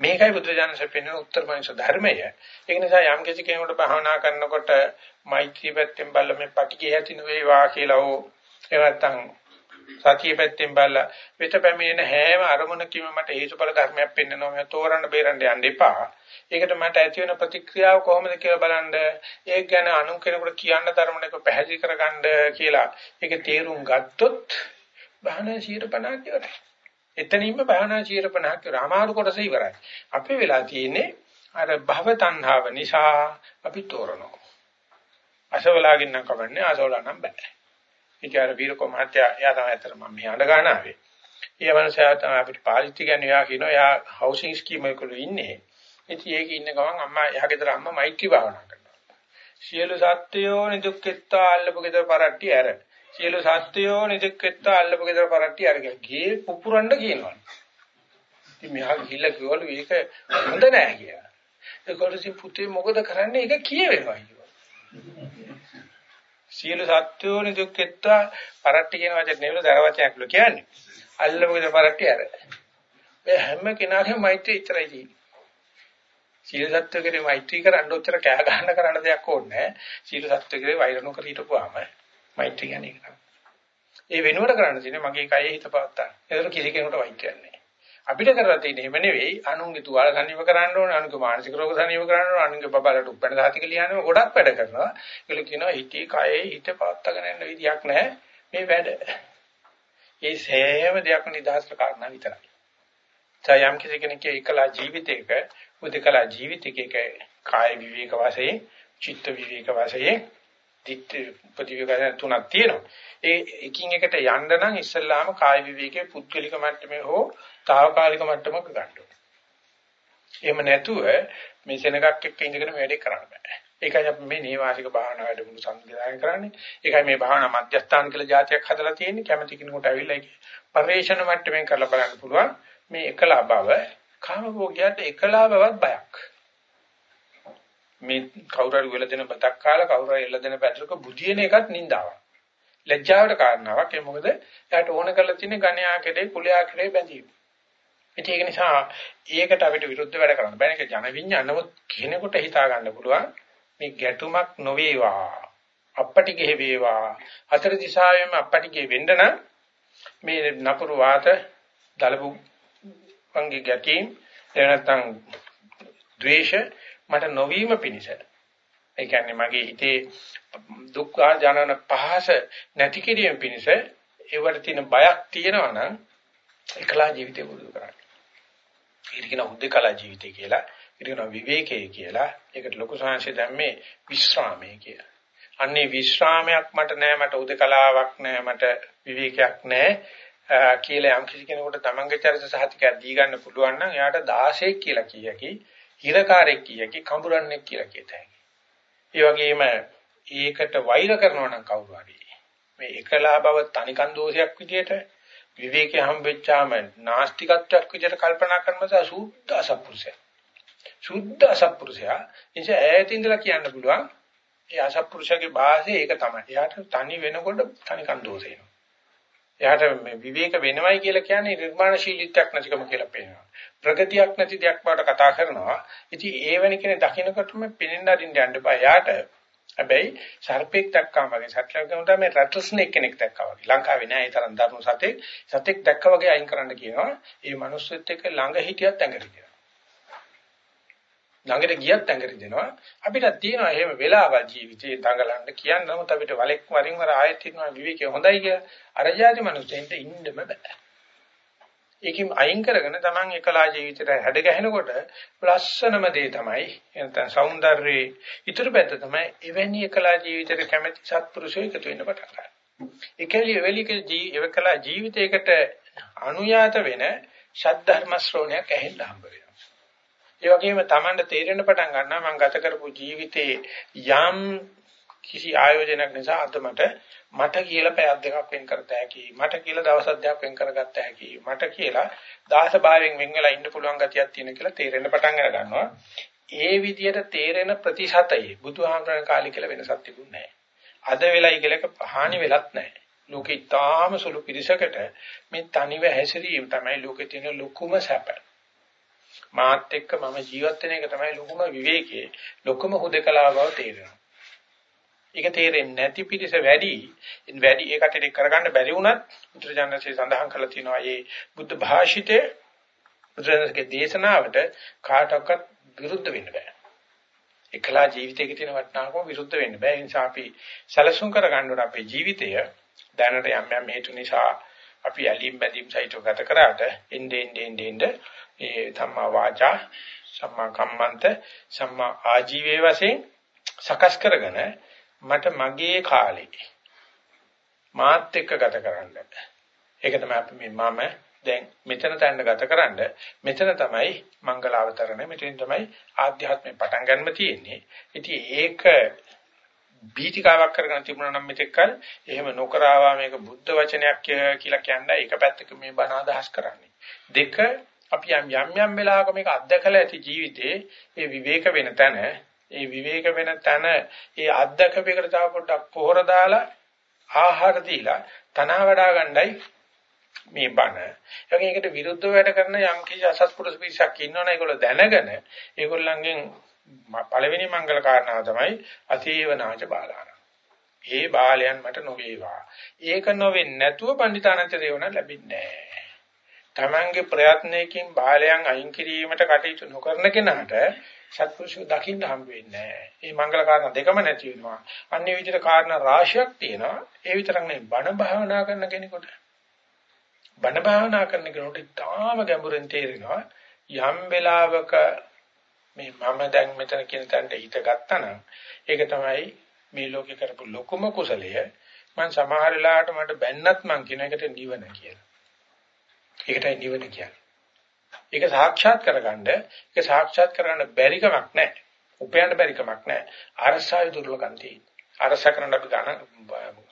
මේකයි බුදුරජාණන්සේ පෙන්වන උත්තරමංශ ධර්මය. ඒක නිසා යම් කිසි කෙනෙකුට භාවනා කරනකොට මෛත්‍රී පැත්තෙන් බල්ල මේ පටිඝය ඇති නොවේවා කියලා ඕ ඒ නැත්තම් සතිය පැත්තෙන් බලලා වෙත පැමිණෙන හැම අරමුණකම මට හේතුඵල ධර්මයක් පෙන්වනවා මම තෝරන්න බේරන්න යන්න එපා. ඒකට මට ඇති වෙන ප්‍රතික්‍රියාව කොහොමද කියලා බලන්න. ඒක ගැන අනු කෙනෙකුට කියන්න තරමනක පැහැදිලි කරගන්න කියලා ඒක තේරුම් ගත්තොත් බහනා 150 ඉවරයි. එතනින්ම බහනා 150 ඉවර. අමාරු කොටස ඉවරයි. අපේ වෙලා තියෙන්නේ අර භව තණ්හාව නිසා අපි තෝරනවා. අසවලාගින් නම් කවන්නේ අසවලා නම් බෑ. ඉතින් අර වීරකෝ මහත්තයා එයා තමයි අතර මම මෙහි අඬ ගන්න ආවේ. ඒ මනුස්සයා තමයි අපිට පාලිච්චි කියන්නේ එයා කියනවා එයා හවුසින් ස්කීම් එකවල ඉන්නේ. ඉතින් ඒක ඉන්න ගමන් අම්මා එයා ගෙදර අම්මා මෛත්‍රී භාවනා කරනවා. සියලු සත්වයෝ නිදුක්කෙත්තා අල්ලපු ගෙදර පරට්ටි ඇර. සියලු සත්වයෝ නිදුක්කෙත්තා අල්ලපු ගෙදර පරට්ටි අර කියලා. ගේ පුපුරන්න කියනවා. ඉතින් මෙහා ගිහිල්ලා කිව්වලු ඒක හොඳ නෑ කියලා. ඒකට පුතේ මොකද කරන්නේ? ඒක කියවෙනවා කිව්වා. සියලු සත්වෝ නිදුක්කෙත්වා පරට්ටි කියන වචනේ නෙවෙයි දර වචනයක් කියලා කියන්නේ. අල්ලමුද පරට්ටි අර. මේ හැම කෙනාගේම මෛත්‍රී ඉතරයි තියෙන්නේ. සීල සත්ව කෙරේ මෛත්‍රී කරන්න උත්තර කෑ ගන්න කරන්න දෙයක් ඕනේ නැහැ. සීල සත්ව කෙරේ වෛර නොකර හිටපුවාම මෛත්‍රී කියන්නේ ඒක තමයි. ඒ වෙනුවට කරන්න තියෙන්නේ මගේ කයෙ හිත පවත්තා. ඒකට කිසි කෙනෙකුට වෛද්‍ය නැහැ. අපිට කරලා තියෙන්නේ එහෙම නෙවෙයි. අනුන්ගේ තුවාල සනීප කරන්න ඕනේ අනුන්ගේ මානසික රෝග සනීප කරන්න ඕනේ අනුන්ගේ බබලට උපැන්න සාතික ලියන්නේ ගොඩක් වැඩ කරනවා. ඒගොල්ලෝ කියනවා හිතේ කයේ හිත පවත්වාගෙන යන්න විදියක් නැහැ. මේ වැඩ. ඒ සෑම දෙයක්ම නිදහස් කරන්න විතරයි. තයම් කිසි කෙනෙක්ගේ එකලා ජීවිතයක උදකලා ජීවිතයක කාය විවේක වාසයේ චිත්ත විවේක වාසයේ දිට්ඨ ප්‍රතිවිකරණ තුනක් තියෙනවා ඒ එකින් එකට යන්න නම් ඉස්සල්ලාම කාය විවේකයේ පුද්ගලික මට්ටමේ හෝ తాවකාලික මට්ටමක ගන්න ඕනේ. එහෙම නැතුව මේ සෙනගක් එක්ක ඉඳගෙන වැඩේ කරන්න බෑ. ඒකයි අපි මේ නේවාසික භාවනා වැඩමුළු සංවිධානය කරන්නේ. ඒකයි මේ භාවනා මධ්‍යස්ථාන කියලා જાතියක් හදලා තියෙන්නේ. කැමැති කෙනෙකුට ඇවිල්ලා ඒක පරිේශන මට්ටමින් කරලා බලන්න පුළුවන්. මේ එකලා බව කාමභෝගයට එකලා බවත් බයක්. මේ කවුරු හරි වෙල දෙන බතක් කාලා කවුරු හරි එල්ල දෙන පැටලක බුදියන එකත් නින්දාවක්. ලැජ්ජාවට කාරණාවක්. ඒ මොකද එයාට ඕන කරලා තියෙන ගණ්‍යා කෙරේ කුලයා කෙරේ බැඳීම. ඉතින් ඒක නිසා ඒකට අපිට විරුද්ධ වැඩ කරන්න බෑ. ඒක ජන විඤ්ඤාණනමුත් කෙනෙකුට හිතා ගන්න පුළුවන් මේ ගැටුමක් නොවේවා. අපටිගේ වේවා. හතර දිශාවෙම අපටිගේ වෙන්න නම් මේ නපුරු වාත දලබු වංගේ ගැටීම් එහෙම නැත්නම් ද්වේෂ මට නොවීම පිණිස ඒ කියන්නේ මගේ හිතේ දුක් ආජනන පහස නැති කිරීම පිණිස ඒවට තියෙන බයක් තියෙනවා නම් එකලා ජීවිතය පුරුදු කරන්නේ. ඒක කියන උද්දකලා ජීවිතය කියලා. ඒක කියන විවේකයේ කියලා. ඒකට ලොකු සංහසේ දැම්මේ විශ්‍රාමයේ කියලා. අන්නේ විශ්‍රාමයක් මට නෑ මට උදකලාවක් නෑ මට විවේකයක් නෑ කියලා යම් කිසි කෙනෙකුට තමන්ගේ චරිත සහතිකයක් දී ගන්න පුළුවන් නම් එයාට 16ක් කියලා කියකි හිරකාරයෙක් කියකි කඹරන්නෙක් කියලා කියතයි. ඒ වගේම ඒකට වෛර කරනවා නම් කවුරු හරි මේ එකලා බව තනිකන් දෝෂයක් විදියට විවේකයේ හම්බෙච්චාම නාස්තිකත්වයක් විදියට කල්පනා කරනස සුද්ධ අසත්පුරුෂයා. සුද්ධ අසත්පුරුෂයා ඉතින් ඈත ඉඳලා කියන්න පුළුවන් ඒ අසත්පුරුෂයාගේ භාෂය ඒක තමයි. එයාට තනි වෙනකොට තනිකන් දෝෂ එනවා. එයාට මේ විවේක වෙනවයි කියලා කියන්නේ නිර්මාණශීලීත්වයක් නැතිකම කියලා පේනවා. ප්‍රගතියක් නැති දෙයක් බවට කතා කරනවා. ඉතින් ඒ වෙන කෙනේ දකින්නකොටම පිනින්න අරින්න යන්න බෑ. එයාට හැබැයි සර්පෙක් දැක්කම වගේ සත්‍යයක් ගමු තමයි රැටල් ස්නේක් කෙනෙක් දැක්කා වගේ. ලංකාවේ නෑ ඒ තරම් දරුණු සතෙක්. සතෙක් දැක්කා වගේ අයින් කරන්න කියනවා. ඒ මිනිස්සුත් එක්ක ළඟ හිටියත් ඇඟට දෙනවා. ළඟට ගියත් ඇඟට දෙනවා. අපිට තියෙනවා එහෙම වෙලාවල් ජීවිතේ දඟලන්න කියන්න නමුත් අපිට වලෙක් වරින් වර ආයෙත් ඉන්නවා විවේකේ හොඳයි කියලා. අර જાති මිනිස්සුන්ට ඉන්නම බෑ. ඒකෙන් අයින් කරගෙන Taman එකලා ජීවිතයට හැඩ ගැහෙනකොට ලස්සනම දේ තමයි එතන సౌందර්යයේ ඉතුරු පැත්ත තමයි එවැනි එකලා ජීවිතයට කැමැති සත්පුරුෂයෝ එකතු වෙන්න පටන් ගන්නවා. ඒකෙලි එවැලික ජීවකලා ජීවිතයකට අනුයාත වෙන ශාද්ධර්ම ශ්‍රෝණයක් ඇහෙන්න හම්බ වෙනවා. ඒ වගේම Tamanට තේරෙන්න පටන් ගන්නවා මම ගත කරපු ජීවිතේ යම් කිසි ආයෝජනයක් නිසා අද මට මට කියලා පැයක් දෙකක් වෙන් කරත හැකි මට කියලා දවස් දෙකක් වෙන් කරගත්ත හැකි මට කියලා දාස භාවයෙන් වෙන් වෙලා ඉන්න පුළුවන් ගතියක් තියෙන කියලා තේරෙන්න පටන් අර ගන්නවා. ඒ විදිහට තේරෙන ප්‍රතිශතයේ බුදුහාමරණ කාලේ කියලා වෙනසක් තිබුණේ නැහැ. අද වෙලයි කියලා හානි වෙලත් නැහැ. ලෝකෙ ඊටාම සුළු පිරිසකට මේ තනිව හැසිරීම තමයි ලෝකේ තියෙන ලොකුම සැප. මාත් එක්ක මම ජීවත් වෙන එක තමයි ලොකුම විවේකයේ ලොකුම හුදකලා බව තේරෙනවා. ඒක තේරෙන්නේ නැති පිරිස වැඩි වැඩි ඒකට කරගන්න බැරි වුණත් බුදුරජාණන්සේ සඳහන් කරලා තියෙනවා මේ බුද්ධ භාෂිතේ බුදුරජාණන්ගේ දේශනාවට කාටවත් විරුද්ධ වෙන්න බෑ. එකලා ජීවිතයක තියෙන වටිනාකම විරුද්ධ වෙන්න බෑ. ඒ නිසා අපි සැලසුම් කරගන්න ඕන අපේ ජීවිතය දැනට යම් යම් හේතු නිසා අපි ඇලීම් බැඳීම් සහිතව ගත කරාට එnde ende ende ende ඒ ධම්මා වාචා සම්මා කම්මන්ත සම්මා ආජීවයේ වශයෙන් සකස් කරගෙන මට මගේ කාලේ මාත් එක්ක ගත කරන්න. ඒක තමයි අපි මේ මම දැන් මෙතන තැන්න ගතකරනද මෙතන තමයි මංගල අවතරණය මෙතෙන් තමයි ආධ්‍යාත්මේ පටන් ගන්න තියෙන්නේ. ඉතින් ඒක බීතිකාවක් කරගෙන තිබුණා නම් මෙතෙක්කල් එහෙම නොකරවා මේක බුද්ධ වචනයක් කියලා කියන්නේ ඒක පැත්තක මේ බණ අදහස් කරන්නේ. දෙක අපි යම් යම් යම් වෙලාවක මේක අත්දකලා ඇති ජීවිතේ ඒ විවේක වෙන තැන ඒ විවේක වෙන තැන ඒ අද්දකපේකට තව පොඩ්ඩක් පොහොර දාලා ආහාර දීලා තනවා වඩා ගන්නයි මේ බණ. ඒකෙන් ඒකට විරුද්ධව වැඩ කරන යම් කිසි අසත්පුරුෂ පිරිසක් ඉන්නවනේ ඒගොල්ලෝ දැනගෙන ඒගොල්ලන්ගෙන් පළවෙනි මංගල කාරණාව තමයි අතීවනාච බාලාන. ඒ බාලයන් මට නොවේවා. ඒක නොවෙන්නේ නැතුව පණ්ඩිතානන්ත දේවණ ලැබෙන්නේ නැහැ. තමන්ගේ ප්‍රයත්නයකින් බාලයන් අයින් කිරීමට කටයුතු නොකරන කෙනාට සත්පුරුෂය දකින්න හම්බ වෙන්නේ නැහැ. මේ මංගල කාරණා දෙකම නැති වෙනවා. අන්නේ විදිහට කාරණා රාශියක් තියෙනවා. ඒ විතරක් නෙවෙයි බණ භාවනා කරන කෙනෙකුට. බණ භාවනා කරන කෙනෙකුට තාම ගැඹුරෙන් තේරෙනවා යම් වෙලාවක මේ මම දැන් මෙතන කියන තැනට හිත ගත්තා ඒක තමයි මේ ලෝකේ කරපු ලොකුම කුසලය. මම සමහර වෙලාවට මට බැන්නත් මං කියන එකට නිවන කියලා. ඒකටයි නිවන කියන්නේ. ඒක සාක්ෂාත් කරගන්න ඒක සාක්ෂාත් කරගන්න බැරි කමක් නැහැ. උපයන්න බැරි කමක් නැහැ. අරසාවේ දුර්ලභකම් තියෙනවා. අරස කරන්න අපි ගන්න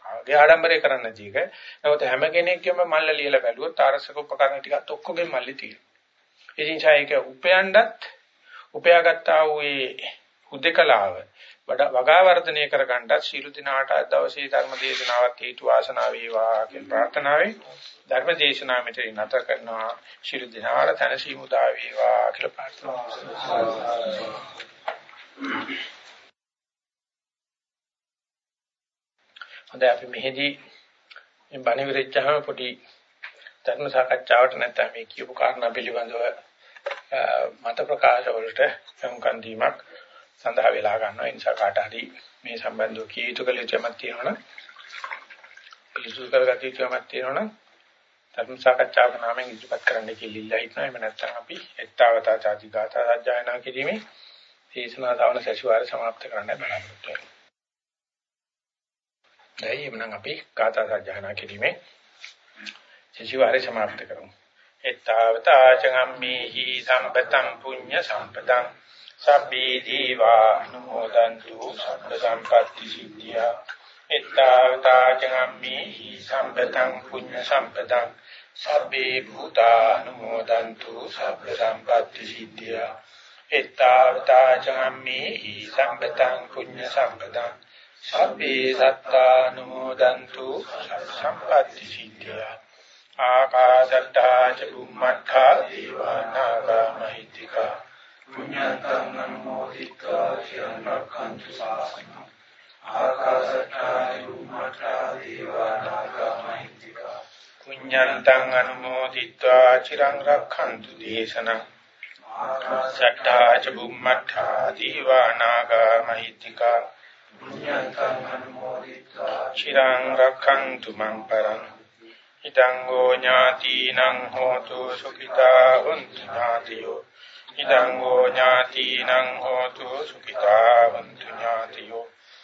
ආගේ ආඩම්බරේ කරන්න ජීක. නමුත් හැම කෙනෙක්ගේම මල්ල ලියලා බැලුවොත් අරසක උපකරණ ටිකත් ඔක්කොගෙම මල්ලි තියෙනවා. ඒ නිසා ඒක උපයන්නත් උපයාගත්තා වූ ඒ හුදකලාව වඩා වගා වර්ධනය කර ගන්නත් ශීල දිනාට දවසේ ධර්ම දේශනාවත් හේතු වාසනා වේවා කියන ප්‍රාර්ථනාවෙන් ධර්ම දේශනාව මෙතන නැත කරනවා ශීල දිනාට තනසි මුදා වේවා කියලා ප්‍රාර්ථනා හොඳයි අපි මෙහිදී මේ බණ විරච්චාම පොඩි ධර්ම සාකච්ඡාවට නැත්නම් මේ කියපු කාරණා පිළිබඳව මත ප්‍රකාශ වලට සම්කන් දීමක් සඳහා වෙලා ගන්නවා. ඒ නිසා කාට හරි මේ සම්බන්ධව කී යුතු කළ යුතුමක් තියෙනවනම් පිළිසුදු කරගatiya යුතුමක් තියෙනවනම් ධර්ම සාකච්ඡාවක නාමයෙන් ඉදිරිපත් කරන්න කියලා හිටනවා. එහෙම නැත්නම් අපි ettavata chati gata සජ්ජායනා කිරීමේ දේශනා දවන සැසිවාරය સમાપ્ત කරන්න බලාපොරොත්තු වෙනවා. දැන් එhmenan අපි gata සජ්ජායනා කිරීමේ සැසිවාරය સમાપ્ત කරමු. ettavata චගම්මේහි සම්පතං පුඤ්ඤ සම්පතං සබ්බේ දීවා අනුමෝදන්තු සබ්බ සම්පatti සිද්ධියා ettavata චගම්මේහි සම්පතං පුඤ්ඤ සම්පතං සබ්බේ භූතානුමෝදන්තු සබ්බ සම්පatti සිද්ධියා. ettavata චගම්මේහි සම්පතං පුඤ්ඤ සම්පතං සබ්බේ සත්තානුමෝදන්තු සබ්බ සම්පatti සිද්ධියා. ආකාශට්ටා ච බුම්මට්ටා දීවානාගා මහිත්‍තිකා. පුඤ්ඤන්තං අනුමෝදිत्वा චිරං රක්ඛන්තු ශාසනං ආකාශට්ටාය බුම්මට්ටා දේවා නාග මහිත්‍තිකා පුඤ්ඤන්තං අනුමෝදිත්වා චිරං රක්ඛන්තු දේශනං. ආකාශට්ටාය බුම්මට්ටා දේවා නාග මහිත්‍තිකා පුඤ්ඤන්තං අනුමෝදිත්වා චිරං රක්ඛන්තු මං පරං. ඉදං ගෝ ඥාතිනං හෝතු සුඛිතා වന്തു ඥාතියෝ. ඉදං ගෝ ඥාතිනං හෝතු සුඛිතා වന്തു ඥාතියෝ.